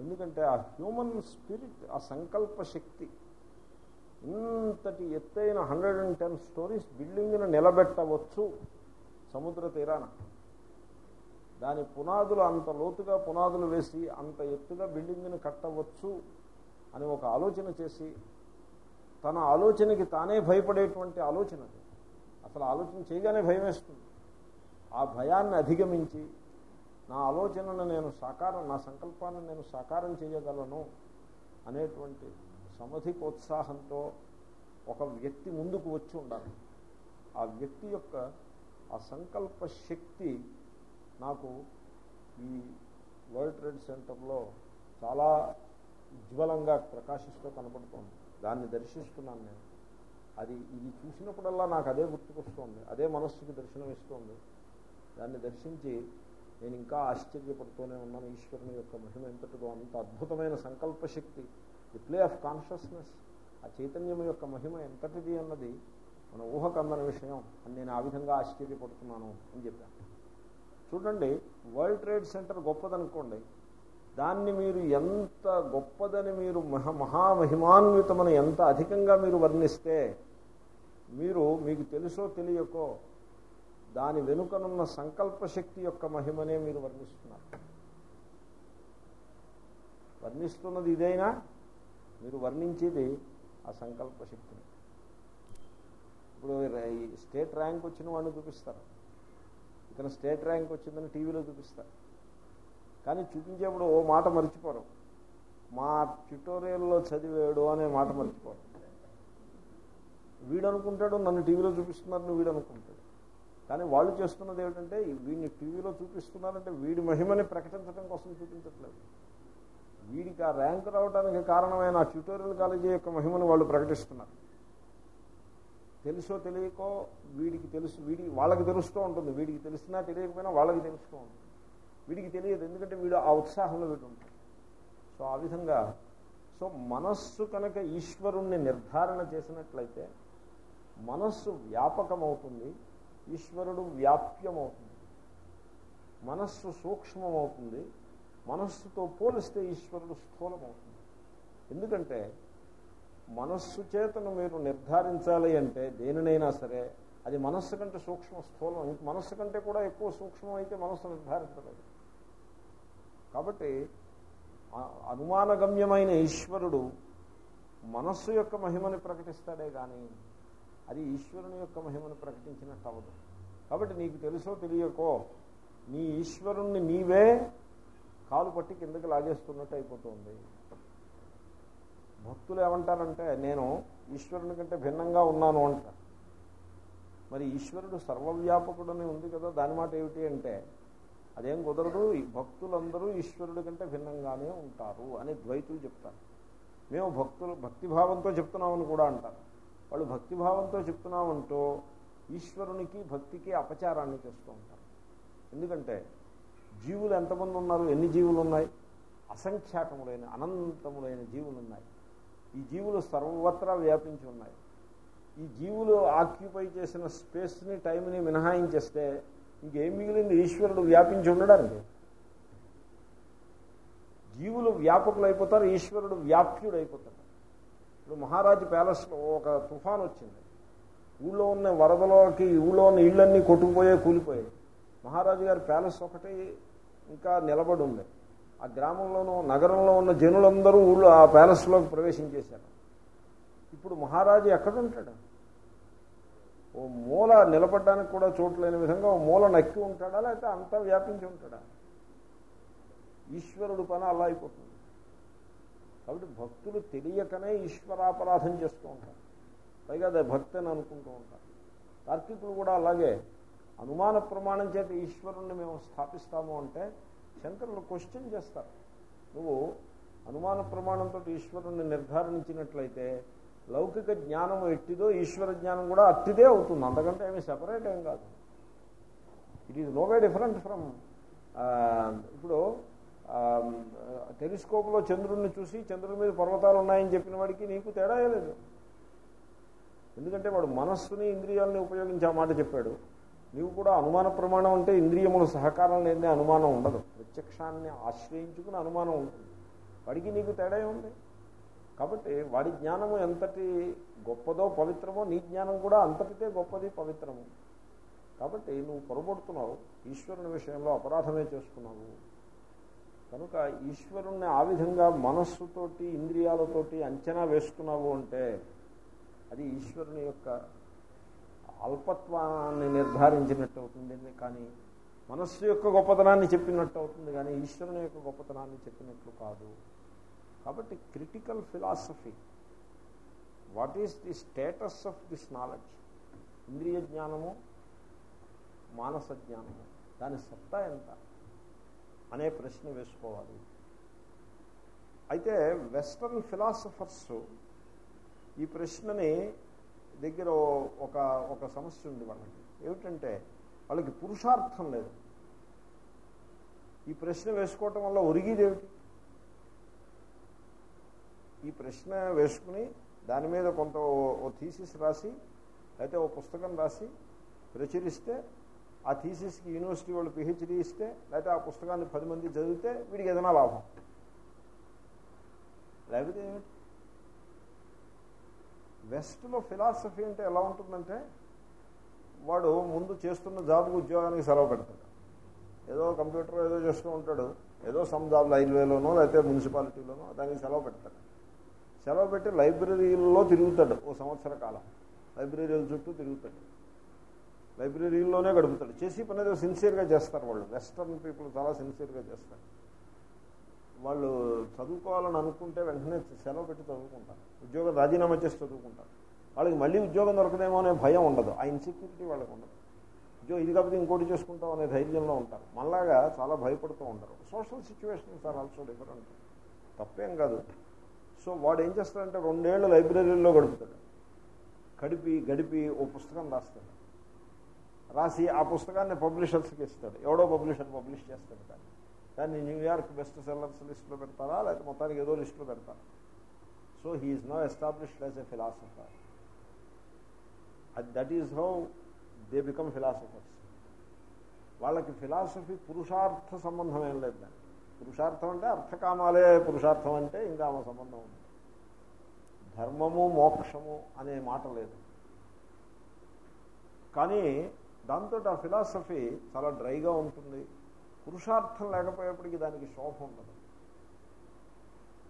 ఎందుకంటే ఆ హ్యూమన్ స్పిరిట్ ఆ సంకల్ప శక్తి ఇంతటి ఎత్తైన హండ్రెడ్ అండ్ టెన్ స్టోరీస్ బిల్డింగ్ను నిలబెట్టవచ్చు సముద్ర తీరాన. దాని పునాదులు అంత లోతుగా పునాదులు వేసి అంత ఎత్తుగా బిల్డింగ్ని కట్టవచ్చు అని ఒక ఆలోచన చేసి తన ఆలోచనకి తానే భయపడేటువంటి ఆలోచన అసలు ఆలోచన చేయగానే భయం వేస్తుంది ఆ భయాన్ని అధిగమించి నా ఆలోచనను నేను సాకారం నా సంకల్పాన్ని నేను సాకారం చేయగలను అనేటువంటి సమధికోత్సాహంతో ఒక వ్యక్తి ముందుకు వచ్చి ఉండాలి. ఆ వ్యక్తి యొక్క ఆ సంకల్ప శక్తి నాకు ఈ వరల్డ్ ట్రేడ్ సెంటర్లో చాలా ఉజ్వలంగా ప్రకాశిస్తూ కనపడుతోంది. దాన్ని దర్శిస్తున్నాను నేను. అది ఇది చూసినప్పుడల్లా నాకు అదే గుర్తుకొస్తోంది. అదే మనస్సుకి దర్శనం ఇస్తోంది. దాన్ని దర్శించి నేను ఇంకా ఆశ్చర్యపడుతూనే ఉన్నాను. ఈశ్వరుని యొక్క మహిమ ఎంతటిదో అంత అద్భుతమైన సంకల్ప శక్తి ది ప్లే ఆఫ్ కాన్షియస్నెస్ ఆ చైతన్యం యొక్క మహిమ ఎంతటిది అన్నది మన ఊహకు అందని విషయం అని నేను ఆ విధంగా ఆశ్చర్యపడుతున్నాను అని చెప్పాను. చూడండి వరల్డ్ ట్రేడ్ సెంటర్ గొప్పదనుకోండి దాన్ని మీరు ఎంత గొప్పదని మీరు మహా మహామహిమాన్వితమని ఎంత అధికంగా మీరు వర్ణిస్తే మీరు మీకు తెలుసో తెలియకో దాని వెనుకనున్న సంకల్ప శక్తి యొక్క మహిమనే మీరు వర్ణిస్తున్నారు. వర్ణిస్తున్నది ఇదైనా? మీరు వర్ణించేది ఆ సంకల్ప శక్తిని ఇప్పుడు ఈ స్టేట్ ర్యాంక్ వచ్చిన వాడిని చూపిస్తారు. ఇతను స్టేట్ ర్యాంక్ వచ్చిందని టీవీలో చూపిస్తారు కానీ చూపించేప్పుడు ఓ మాట మర్చిపోరు మా ట్యుటోరియల్లో చదివాడు అనే మాట మర్చిపోరు వీడు అనుకుంటాడు నన్ను టీవీలో చూపిస్తున్నారని వీడు అనుకుంటాడు కానీ వాళ్ళు చేస్తున్నది ఏమిటంటే వీడిని టీవీలో చూపిస్తున్నారంటే వీడి మహిమని ప్రకటించడం కోసం చూపించట్లేదు. వీడికి ఆ ర్యాంక్ రావడానికి కారణమైన ఆ ట్యూటోరియల్ కాలేజీ యొక్క మహిమను వాళ్ళు ప్రకటిస్తున్నారు. తెలుసో తెలియకో వీడికి తెలుసు వీడి వాళ్ళకి తెలుస్తూ ఉంటుంది. వీడికి తెలిసినా తెలియకపోయినా వాళ్ళకి తెలుస్తూ ఉంటుంది. వీడికి తెలియదు ఎందుకంటే వీడు ఆ ఉత్సాహంలో వీడు ఉంటాడు. సో ఆ విధంగా సో మనస్సు కనుక ఈశ్వరుణ్ణి నిర్ధారణ చేసినట్లయితే మనస్సు వ్యాపకమవుతుంది ఈశ్వరుడు వ్యాప్యమవుతుంది. మనస్సు సూక్ష్మమవుతుంది మనస్సుతో పోలిస్తే ఈశ్వరుడు స్థూలమవుతుంది. ఎందుకంటే మనస్సు చేతను మీరు నిర్ధారించాలి అంటే దేనినైనా సరే అది మనస్సు కంటే సూక్ష్మ స్థూలం. మనస్సు కంటే కూడా ఎక్కువ సూక్ష్మం అయితే మనస్సు నిర్ధారించలేదు. కాబట్టి అనుమానగమ్యమైన ఈశ్వరుడు మనస్సు యొక్క మహిమని ప్రకటిస్తాడే కానీ అది ఈశ్వరుని యొక్క మహిమను ప్రకటించినట్టు అవ్వదు. కాబట్టి నీకు తెలుసో తెలియకో నీ ఈశ్వరుణ్ణి నీవే కాలు పట్టి కిందకి లాగేస్తున్నట్టు అయిపోతుంది. భక్తులు ఏమంటారంటే నేను ఈశ్వరుని కంటే భిన్నంగా ఉన్నాను అంటారు. మరి ఈశ్వరుడు సర్వవ్యాపకుడని ఉంది కదా దాని మాట ఏమిటి అంటే అదేం కుదరదు భక్తులందరూ ఈశ్వరుడి కంటే భిన్నంగానే ఉంటారు అని ద్వైతులు చెప్తారు. మేము భక్తులు భక్తిభావంతో చెప్తున్నామని కూడా అంటారు. వాళ్ళు భక్తిభావంతో చెప్తున్నామంటూ ఈశ్వరునికి భక్తికి అపచారాన్ని చేస్తూ ఉంటారు. ఎందుకంటే జీవులు ఎంతమంది ఉన్నారు? ఎన్ని జీవులు ఉన్నాయి? అసంఖ్యాకములైన అనంతములైన జీవులు ఉన్నాయి ఈ జీవులు సర్వత్రా వ్యాపించి ఉన్నాయి. ఈ జీవులు ఆక్యుపై చేసిన స్పేస్ని టైంని మినహాయించేస్తే ఇంకేం మిగిలింది? ఈశ్వరుడు వ్యాపించి ఉండడానికి. జీవులు వ్యాపకులు అయిపోతారు ఈశ్వరుడు వ్యాప్యుడు అయిపోతాడు ఇప్పుడు మహారాజు ప్యాలెస్లో ఒక తుఫాన్ వచ్చింది. ఊళ్ళో ఉన్న వరదలోకి ఊళ్ళో ఉన్న ఇళ్ళన్నీ కొట్టుకుపోయే కూలిపోయాయి. మహారాజు గారి ప్యాలెస్ ఒకటి ఇంకా నిలబడి ఉంది. ఆ గ్రామంలోనూ నగరంలో ఉన్న జనులందరూ ఊళ్ళో ఆ ప్యాలెస్లోకి ప్రవేశించేశారు. ఇప్పుడు మహారాజు ఎక్కడుంటాడు? ఓ మూల నిలబడడానికి కూడా చోట్లేని విధంగా ఓ మూల నక్కి ఉంటాడా లేకపోతే అంతా వ్యాపించి ఉంటాడా? ఈశ్వరుడు పని అలా అయిపోతుంది. కాబట్టి భక్తులు తెలియకనే ఈశ్వరాపరాధం చేస్తూ ఉంటారు. పైగా అదే భక్తి అని అనుకుంటూ ఉంటారు. తార్కికులు కూడా అలాగే అనుమాన ప్రమాణం చేత ఈశ్వరుణ్ణి మేము స్థాపిస్తాము అంటే శంకరులు క్వశ్చన్ చేస్తారు. నువ్వు అనుమాన ప్రమాణంతో ఈశ్వరుణ్ణి నిర్ధారించినట్లయితే లౌకిక జ్ఞానం ఎట్టిదో ఈశ్వర జ్ఞానం కూడా అట్టిదే అవుతుంది. అంతకంటే ఏమీ సెపరేట్ ఏం కాదు. It is no way different from ఇప్పుడు టెలిస్కోప్లో చంద్రుడిని చూసి చంద్రుడి మీద పర్వతాలు ఉన్నాయని చెప్పిన వాడికి నీకు తేడా లేదు. ఎందుకంటే వాడు మనస్సుని ఇంద్రియాలని ఉపయోగించి ఆ మాట చెప్పాడు. నీవు కూడా అనుమాన ప్రమాణం అంటే ఇంద్రియముల సహకారం లేని అనుమానం ఉండదు. ప్రత్యక్షాన్ని ఆశ్రయించుకుని అనుమానం ఉంటుంది. వాడికి నీకు తేడా ఉంది కాబట్టి వాడి జ్ఞానము ఎంతటి గొప్పదో పవిత్రమో నీ జ్ఞానం కూడా అంతటితే గొప్పది పవిత్రము. కాబట్టి నువ్వు పొరపడుతున్నావు ఈశ్వరుని విషయంలో అపరాధమే చేసుకున్నావు కనుక ఈశ్వరుణ్ణి ఆ విధంగా మనస్సుతోటి ఇంద్రియాలతోటి అంచనా వేసుకున్నావు అంటే అది ఈశ్వరుని యొక్క అల్పత్వాన్ని నిర్ధారించినట్టు అవుతుంది కానీ మనస్సు యొక్క గొప్పతనాన్ని చెప్పినట్టు అవుతుంది కానీ ఈశ్వరుని యొక్క గొప్పతనాన్ని చెప్పినట్లు కాదు. కాబట్టి critical philosophy what is the status of this knowledge? ఇంద్రియ జ్ఞానము మానస జ్ఞానము. దాని సత్తా ఎంత? అనే ప్రశ్న వేసుకోవాలి. అయితే వెస్టర్న్ ఫిలాసఫర్స్ ఈ ప్రశ్నని దగ్గర ఒక ఒక సమస్య ఉంది వాళ్ళకి. ఏమిటంటే వాళ్ళకి పురుషార్థం లేదు. ఈ ప్రశ్న వేసుకోవటం వల్ల ఒరిగిదేమిటి ఈ ప్రశ్న వేసుకుని దాని మీద కొంత ఓ థీసిస్ రాసి అయితే ఓ పుస్తకం రాసి ప్రచురిస్తే ఆ థీసిస్కి యూనివర్సిటీ వాళ్ళు పిహెచ్డీ ఇస్తే లేకపోతే ఆ పుస్తకాన్ని పది మంది చదివితే వీడికి ఏదైనా లాభం. లేకపోతే ఏమిటి? వెస్ట్లో ఫిలాసఫీ అంటే ఎలా ఉంటుందంటే వాడు ముందు చేస్తున్న జాబ్కి ఉద్యోగానికి సెలవు పెడతాడు. ఏదో కంప్యూటర్ ఏదో చేస్తూ ఉంటాడు. ఏదో సమ్ జాబ్ రైల్వేలోనో లేకపోతే మున్సిపాలిటీలోనో దానికి సెలవు పెడతాడు. సెలవు పెట్టి లైబ్రరీల్లో తిరుగుతాడు ఓ సంవత్సర కాలం. లైబ్రరీల చుట్టూ తిరుగుతాడు. లైబ్రరీల్లోనే గడుపుతాడు. చేసి పని ఏదో సిన్సియర్గా చేస్తారు వాళ్ళు. వెస్టర్న్ పీపుల్ చాలా సిన్సియర్గా చేస్తారు. వాళ్ళు చదువుకోవాలని అనుకుంటే వెంటనే సెలవు పెట్టి చదువుకుంటారు. ఉద్యోగం రాజీనామా చేసి చదువుకుంటారు. వాళ్ళకి మళ్ళీ ఉద్యోగం దొరకదేమో అనే భయం ఉండదు. ఆ ఇన్సెక్యూరిటీ వాళ్ళకి ఉండదు. ఉద్యోగం ఇది కాకపోతే ఇంకోటి చేసుకుంటాం అనే ధైర్యంలో ఉంటారు. మళ్ళాగా చాలా భయపడుతూ ఉంటారు social situations are also different తప్పేం కాదు. సో వాడు ఏం చేస్తాడంటే రెండేళ్ళు లైబ్రరీలో గడుపుతాడు. గడిపి గడిపి ఓ పుస్తకం రాస్తాడు. రాసి ఆ పుస్తకాన్ని పబ్లిషర్స్కి ఇస్తాడు. ఎవడో పబ్లిషర్ పబ్లిష్ చేస్తాడు దాన్ని. దాన్ని న్యూయార్క్ బెస్ట్ సెల్లర్స్ లిస్టులో పెడతారా? లేకపోతే మొత్తానికి ఏదో లిస్టులో పెడతారు? So he is no established as a philosopher that is how they become philosophers వాళ్ళకి ఫిలాసఫీ పురుషార్థ సంబంధం ఏం లేదు దాన్ని పురుషార్థం అంటే అర్థకామాలే పురుషార్థం అంటే ఇంకా ఆమె సంబంధం ఉంది. ధర్మము మోక్షము అనే మాట లేదు. కానీ దాంతో ఆ ఫిలాసఫీ చాలా డ్రైగా ఉంటుంది. పురుషార్థం లేకపోయేప్పటికీ దానికి శోభ ఉండదు.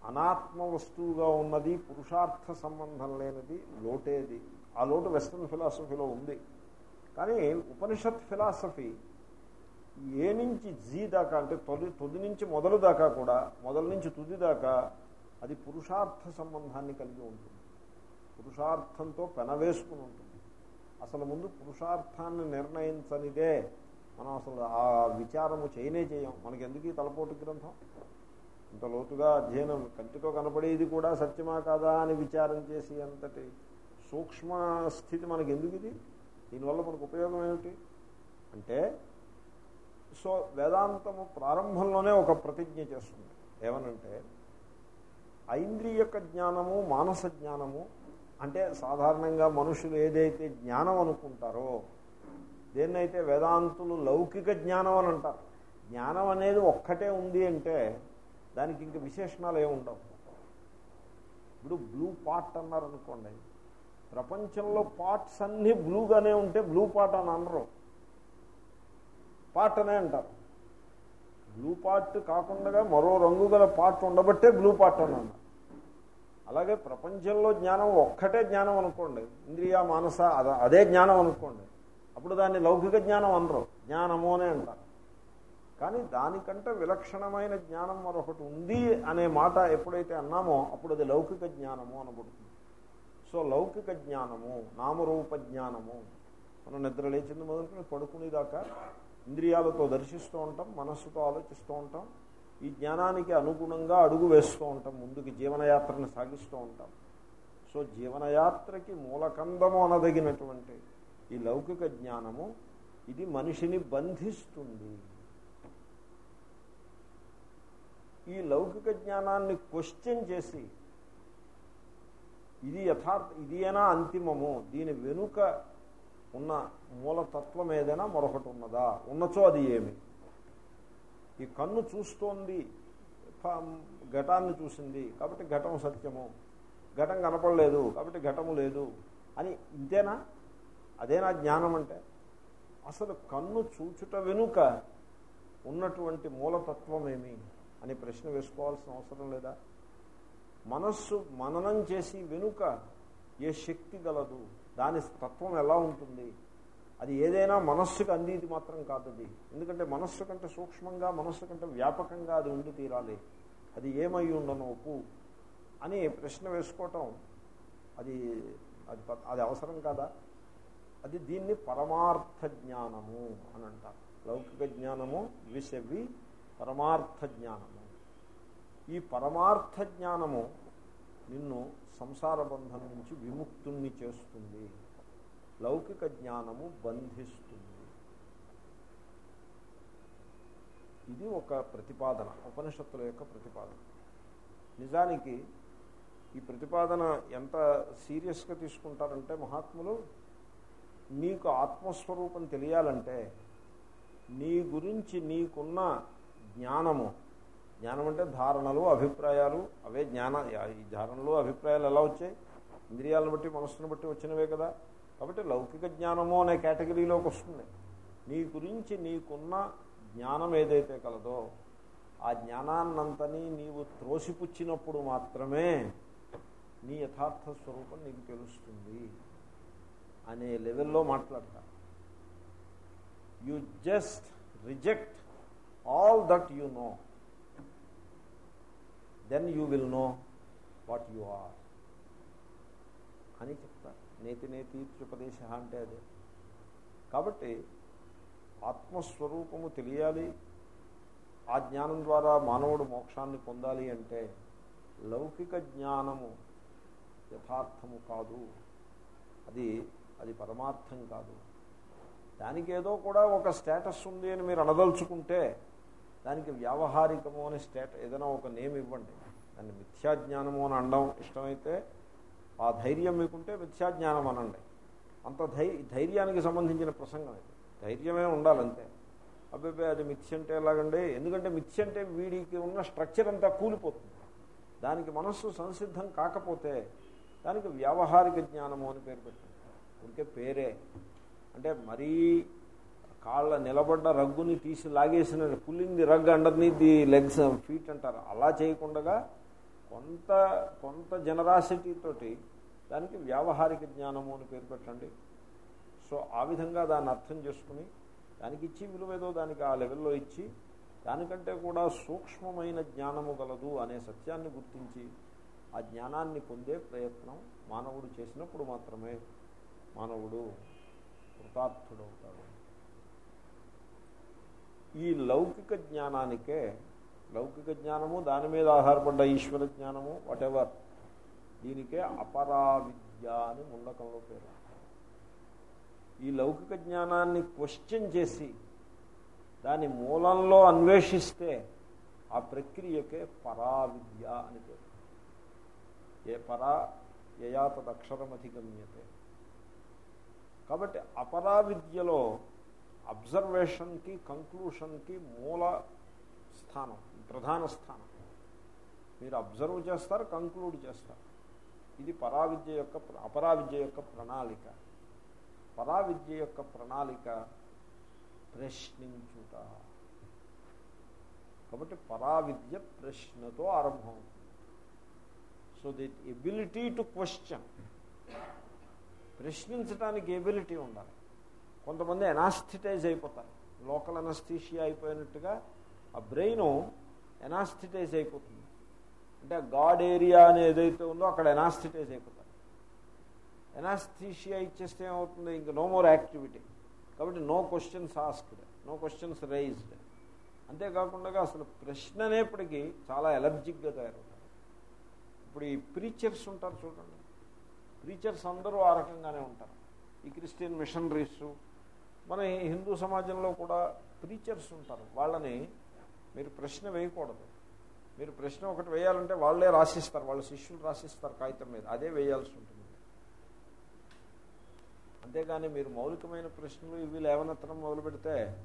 అనాత్మ వస్తువుగా ఉన్నది పురుషార్థ సంబంధం లేనిది లోటేది. ఆ లోటు వెస్ట్రన్ ఫిలాసఫీలో ఉంది. కానీ ఉపనిషత్ ఫిలాసఫీ ఏ నుంచి జీ దాకా అంటే తొలి తొది నుంచి మొదలు దాకా కూడా మొదలు నుంచి తుది దాకా అది పురుషార్థ సంబంధాన్ని కలిగి ఉంటుంది. పురుషార్థంతో పెనవేసుకుని ఉంటుంది. అసలు ముందు పురుషార్థాన్ని నిర్ణయించనిదే. మనం అసలు ఆ విచారము చేయనే చేయం. మనకెందుకు ఈ తలపోటు గ్రంథం? ఇంత లోతుగా అధ్యయనం కంటితో కనపడేది కూడా సత్యమా కాదా అని విచారం చేసి అంతటి సూక్ష్మ స్థితి మనకి ఎందుకు ఇది? దీనివల్ల మనకు ఉపయోగం ఏమిటి? అంటే సో వేదాంతము ప్రారంభంలోనే ఒక ప్రతిజ్ఞ చేస్తుంది. ఏమనంటే ఐంద్రియక జ్ఞానము మానస జ్ఞానము అంటే సాధారణంగా మనుషులు ఏదైతే జ్ఞానం అనుకుంటారో దేన్నైతే వేదాంతులు లౌకిక జ్ఞానం అని అంటారు జ్ఞానం అనేది ఒక్కటే ఉంది అంటే దానికి ఇంక విశేషణాలు ఏమి ఉండవు ఇప్పుడు బ్లూ పాట్ అన్నారు అనుకోండి ప్రపంచంలో పార్ట్స్ అన్నీ బ్లూగానే ఉంటే బ్లూ పాట్ అని అనరు. పాట్ అనే అంటారు. బ్లూ పాట్ కాకుండా మరో రంగు గల పాట్ ఉండబట్టే బ్లూ పాట్ అని అన్నారు. అలాగే ప్రపంచంలో జ్ఞానం ఒక్కటే జ్ఞానం అనుకోండి ఇంద్రియ మానస అదే జ్ఞానం అనుకోండి అప్పుడు దాన్ని లౌకిక జ్ఞానం అనరు. జ్ఞానము అనే అంటారు. కానీ దానికంటే విలక్షణమైన జ్ఞానం మరొకటి ఉంది అనే మాట ఎప్పుడైతే అన్నామో అప్పుడు అది లౌకిక జ్ఞానము అనబడుతుంది. సో లౌకిక జ్ఞానము నామరూప జ్ఞానము. మనం నిద్ర లేచింది మొదలుకొని పడుకునేదాకా ఇంద్రియాలతో దర్శిస్తూ ఉంటాం మనస్సుతో ఆలోచిస్తూ ఉంటాం ఈ జ్ఞానానికి అనుగుణంగా అడుగు వేస్తూ ఉంటాం ముందుకు జీవనయాత్రను సాగిస్తూ ఉంటాం. సో జీవనయాత్రకి మూలకందము అనదగినటువంటి ఈ లౌకిక జ్ఞానము ఇది మనిషిని బంధిస్తుంది. ఈ లౌకిక జ్ఞానాన్ని క్వశ్చన్ చేసి ఇది యథార్థ ఇదేనా అంతిమము? దీని వెనుక ఉన్న మూలతత్వం ఏదైనా మరొకటి ఉన్నదా? ఉన్నచో అది ఏమి? ఈ కన్ను చూస్తోంది ఘటాన్ని చూసింది కాబట్టి ఘటం సత్యము. ఘటం కనపడలేదు కాబట్టి ఘటము లేదు అని ఇంతేనా? అదే నా జ్ఞానం అంటే అసలు కన్ను చూచుట వెనుక ఉన్నటువంటి మూలతత్వం ఏమి అని ప్రశ్న వేసుకోవాల్సిన అవసరం లేదా? మనస్సు మననం చేసి వెనుక ఏ శక్తి గలదు? దాని తత్వం ఎలా ఉంటుంది? అది ఏదైనా మనస్సుకు అందేది మాత్రం కాదు అది. ఎందుకంటే మనస్సు కంటే సూక్ష్మంగా మనస్సు కంటే వ్యాపకంగా అది ఉండి తీరాలి. అది ఏమై ఉండనోపు అని ప్రశ్న వేసుకోవటం అది అది అది అవసరం కాదా? అది దీన్ని పరమార్థ జ్ఞానము అని అంటారు. లౌకిక జ్ఞానము విసెవి పరమార్థ జ్ఞానము. ఈ పరమార్థ జ్ఞానము నిన్ను సంసార బంధం నుంచి విముక్తుణ్ణి చేస్తుంది. లౌకిక జ్ఞానము బంధిస్తుంది. ఇది ఒక ప్రతిపాదన ఉపనిషత్తుల యొక్క ప్రతిపాదన. నిజానికి ఈ ప్రతిపాదన ఎంత సీరియస్గా తీసుకుంటారంటే మహాత్ములు నీకు ఆత్మస్వరూపం తెలియాలంటే నీ గురించి నీకున్న జ్ఞానము జ్ఞానం అంటే ధారణలు అభిప్రాయాలు అవే జ్ఞాన ఈ ధారణలు అభిప్రాయాలు ఎలా వచ్చాయి? ఇంద్రియాలను బట్టి మనస్సును బట్టి వచ్చినవే కదా. కాబట్టి లౌకిక జ్ఞానము అనే కేటగిరీలోకి వస్తుంది. నీ గురించి నీకున్న జ్ఞానం ఏదైతే కలదో ఆ జ్ఞానాన్నంతని నీవు త్రోసిపుచ్చినప్పుడు మాత్రమే నీ యథార్థ స్వరూపం నీకు తెలుస్తుంది. అనే లెవెల్లో మాట్లాడతా. You just reject all that you know then you will know what you are అని చెప్తారు నేతి నేతి త్రిపదేశ అంటే అదే. కాబట్టి ఆత్మస్వరూపము తెలియాలి. ఆ జ్ఞానం ద్వారా మానవుడు మోక్షాన్ని పొందాలి అంటే లౌకిక జ్ఞానము యథార్థము కాదు. అది అది పరమార్థం కాదు. దానికి ఏదో కూడా ఒక స్టేటస్ ఉంది అని మీరు అనదలుచుకుంటే దానికి వ్యావహారికము అనే స్టేట ఏదైనా ఒక నేమ్ ఇవ్వండి. దాన్ని మిథ్యాజ్ఞానము అని అనడం ఇష్టమైతే ఆ ధైర్యం మీకుంటే మిథ్యాజ్ఞానం అనండి. అంత ధై ధైర్యానికి సంబంధించిన ప్రసంగం ఇది. ధైర్యమే ఉండాలంతే. అబ్బాయి అది మిథ్య అంటే ఎలాగండి? ఎందుకంటే మిథ్య అంటే వీడికి ఉన్న స్ట్రక్చర్ అంతా కూలిపోతుంది. దానికి మనస్సు సంసిద్ధం కాకపోతే దానికి వ్యావహారిక జ్ఞానము అని పేరు పెట్టింది ఇంకే పేరే. అంటే మరీ కాళ్ళ నిలబడ్డ రగ్గుని తీసి లాగేసిన pulling the rug underneath the legs feet అంటారు. అలా చేయకుండా కొంత కొంత జనరాసిటీతోటి దానికి వ్యావహారిక జ్ఞానము అని పేరు పెట్టండి. సో ఆ విధంగా దాన్ని అర్థం చేసుకుని దానికి ఇచ్చి విలువేదో దానికి ఆ లెవెల్లో ఇచ్చి దానికంటే కూడా సూక్ష్మమైన జ్ఞానము గలదు అనే సత్యాన్ని గుర్తించి ఆ జ్ఞానాన్ని పొందే ప్రయత్నం మానవుడు చేసినప్పుడు మాత్రమే మానవుడు కృతార్థుడవుతాడు ఈ లౌకిక జ్ఞానానికే లౌకిక జ్ఞానము దాని మీద ఆధారపడ్డ ఈశ్వర జ్ఞానము వాటెవర్ దీనికే అపరావిద్య అని ముండకంలో పేరు. ఈ లౌకిక జ్ఞానాన్ని క్వశ్చన్ చేసి దాని మూలంలో అన్వేషిస్తే ఆ ప్రక్రియకే పరావిద్య అని పేరు. ఏ పరా యయా తదక్షరమధిగమ్యతే. కాబట్టి అపరావిద్యలో అబ్జర్వేషన్కి కంక్లూషన్కి మూల స్థానం ప్రధాన స్థానం. మీరు అబ్జర్వ్ చేస్తారు కంక్లూడ్ చేస్తారు. ఇది పరావిద్య యొక్క అపరావిద్య యొక్క ప్రణాళిక. పరావిద్య యొక్క ప్రణాళిక ప్రశ్నించుట. కాబట్టి పరావిద్య ప్రశ్నతో ఆరంభం so the ability to question ప్రశ్నించడానికి ఎబిలిటీ ఉండాలి. కొంతమంది ఎనాస్థిటైజ్ అయిపోతారు. లోకల్ ఎనాస్థిషియా అయిపోయినట్టుగా ఆ బ్రెయిన్ ఎనాస్థిటైజ్ అయిపోతుంది. అంటే గాడ్ ఏరియా అని ఏదైతే ఉందో అక్కడ ఎనాస్థిటైజ్ అయిపోతారు. ఎనాస్థీషియా ఇచ్చేస్తే ఏమవుతుంది? ఇంకా నో మోర్ యాక్టివిటీ కాబట్టి no questions asked no questions raised అంతేకాకుండా అసలు ప్రశ్న అనేప్పటికీ చాలా ఎలర్జిక్గా తయారవుతారు. ఇప్పుడు ఈ ప్రీచర్స్ ఉంటారు చూడండి. ప్రీచర్స్ అందరూ ఆ రకంగానే ఉంటారు. ఈ క్రిస్టియన్ మిషనరీస్ మన హిందూ సమాజంలో కూడా ప్రీచర్స్ ఉంటారు. వాళ్ళని మీరు ప్రశ్న వేయకూడదు. మీరు ప్రశ్న ఒకటి వేయాలంటే వాళ్ళే రాసిస్తారు. వాళ్ళ శిష్యులు రాసిస్తారు కాగితం మీద. అదే వేయాల్సి ఉంటుంది. అంతేగాని మీరు మౌలికమైన ప్రశ్నలు ఇవి లేవనెత్తడం మొదలు పెడితే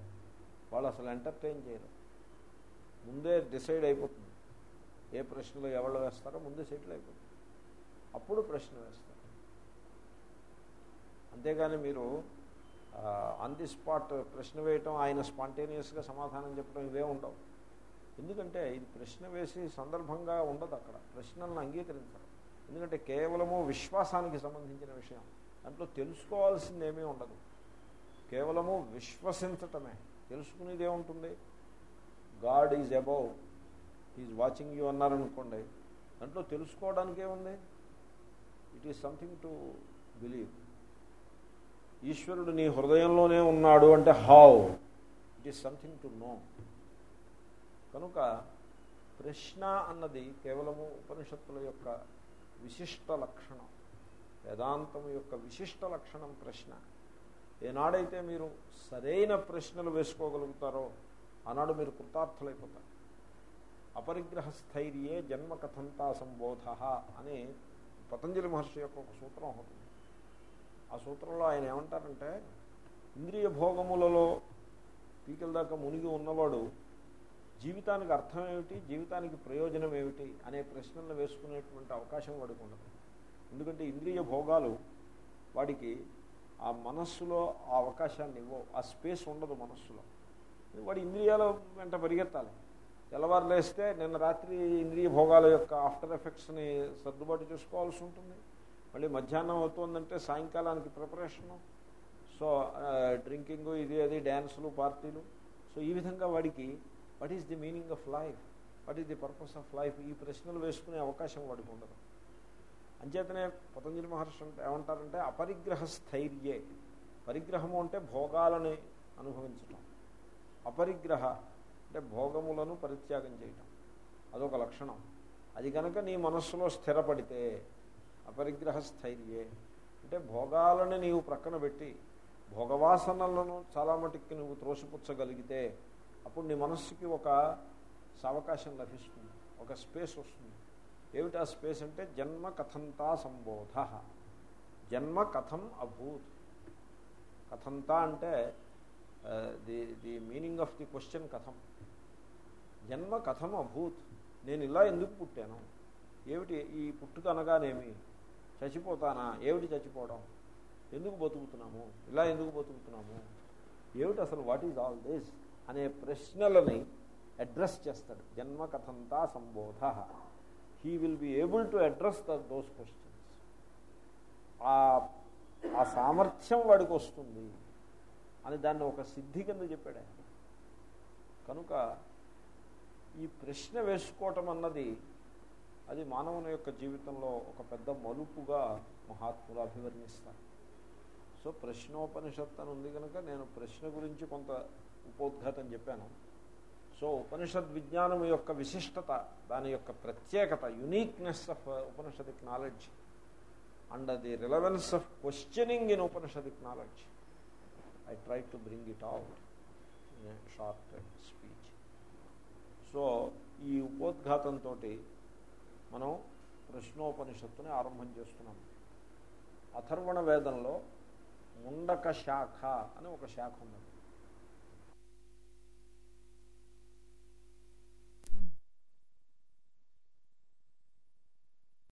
వాళ్ళు అసలు ఎంటర్టైన్ చేయరు. ముందే డిసైడ్ అయిపోతుంది. ఏ ప్రశ్నలు ఎవరు వేస్తారో ముందే సెటిల్ అయిపోతుంది. అప్పుడు ప్రశ్న వేస్తారు. అంతేగాని మీరు ఆన్ ది స్పాట్ ప్రశ్న వేయటం ఆయన స్పాంటేనియస్గా సమాధానం చెప్పడం ఇవే ఉండవు. ఎందుకంటే ఇది ప్రశ్న వేసి సందర్భంగా ఉండదు అక్కడ. ప్రశ్నలను అంగీకరించడం ఎందుకంటే కేవలము విశ్వాసానికి సంబంధించిన విషయం. దాంట్లో తెలుసుకోవాల్సింది ఏమీ ఉండదు. కేవలము విశ్వసించటమే. తెలుసుకునేది ఏముంటుంది? God is above. Is watching you అన్నారనుకోండి. దాంట్లో తెలుసుకోవడానికి ఏముంది? It is something to believe. ఈశ్వరుడు నీ హృదయంలోనే ఉన్నాడు అంటే how it is something to know కనుక ప్రశ్న అన్నది కేవలము ఉపనిషత్తుల యొక్క విశిష్ట లక్షణం. వేదాంతం యొక్క విశిష్ట లక్షణం ప్రశ్న. ఏనాడైతే మీరు సరైన ప్రశ్నలు వేసుకోగలుగుతారో ఆనాడు మీరు కృతార్థులైపోతారు. అపరిగ్రహ స్థైర్యే జన్మ కథంతా సంబోధ అని పతంజలి మహర్షి యొక్క ఒక సూత్రం ఉంటుంది ఆ సూత్రంలో ఆయన ఏమంటారంటే ఇంద్రియ భోగములలో పీకల దాకా మునిగి ఉన్నవాడు జీవితానికి అర్థం ఏమిటి జీవితానికి ప్రయోజనం ఏమిటి అనే ప్రశ్నలను వేసుకునేటువంటి అవకాశం వాడికి ఉండదు. ఎందుకంటే ఇంద్రియ భోగాలు వాడికి ఆ మనస్సులో ఆ అవకాశాన్ని ఇవ్వవు ఆ స్పేస్ ఉండదు మనస్సులో. వాడి ఇంద్రియాల వెంట పరిగెత్తాలి. తెల్లవారులేస్తే నిన్న రాత్రి ఇంద్రియ భోగాల యొక్క ఆఫ్టర్ ఎఫెక్ట్స్ని సర్దుబాటు చేసుకోవాల్సి ఉంటుంది. మళ్ళీ మధ్యాహ్నం అవుతుందంటే సాయంకాలానికి ప్రిపరేషను. సో డ్రింకింగ్ ఇది అది డ్యాన్సులు పార్టీలు. సో ఈ విధంగా వాడికి what is the meaning of life what is the purpose of life ఈ ప్రశ్నలు వేసుకునే అవకాశం వాడికి ఉండదు. అంచేతనే పతంజలి మహర్షి అంటే ఏమంటారంటే అపరిగ్రహ స్థైర్యే. పరిగ్రహము అంటే భోగాలని అనుభవించటం. అపరిగ్రహ అంటే భోగములను పరిత్యాగం చేయటం. అదొక లక్షణం. అది కనుక నీ మనస్సులో స్థిరపడితే అపరిగ్రహ స్థైర్యే అంటే భోగాలని నీవు ప్రక్కన పెట్టి భోగవాసనలను చాలా మటుకి నువ్వు త్రోసిపుచ్చగలిగితే అప్పుడు నీ మనస్సుకి ఒక సావకాశం లభిస్తుంది ఒక స్పేస్ వస్తుంది. ఏమిటా స్పేస్ అంటే జన్మ కథంతా సంబోధ. జన్మ కథం అభూత్. కథంతా అంటే the the meaning of the question కథం. జన్మ కథం అభూత్. నేను ఇలా ఎందుకు పుట్టాను? ఏమిటి ఈ పుట్టుక అనగానేమి? చచ్చిపోతానా? ఏమిటి చచ్చిపోవడం? ఎందుకు బతుకుతున్నాము? ఇలా ఎందుకు బతుకుతున్నాము? ఏమిటి అసలు వాట్ ఈజ్ ఆల్ దిస్ అనే ప్రశ్నలని అడ్రస్ చేస్తాడు. జన్మ కథంతా సంబోధ. He will be able to address the those questions ఆ సామర్థ్యం వాడికి వస్తుంది అని దాన్ని ఒక సిద్ధి కింద చెప్పాడు కనుక ఈ ప్రశ్న వేసుకోవటం అన్నది అది మానవుని యొక్క జీవితంలో ఒక పెద్ద మలుపుగా మహాత్ములు అభివర్ణిస్తారు. సో ప్రశ్నోపనిషత్ అని ఉంది కనుక నేను ప్రశ్న గురించి కొంత ఉపోద్ఘాతం చెప్పాను. సో ఉపనిషద్ విజ్ఞానం యొక్క విశిష్టత దాని యొక్క ప్రత్యేకత uniqueness of uh, Upanishadic knowledge and the relevance of questioning in Upanishadic knowledge I try to bring it out in short speech so ఈ ఉపోద్ఘాతంతో మనం ప్రశ్నోపనిషత్తుని ఆరంభం చేస్తున్నాం. అథర్వణ వేదంలో ముండక శాఖ అని ఒక శాఖ ఉన్నది.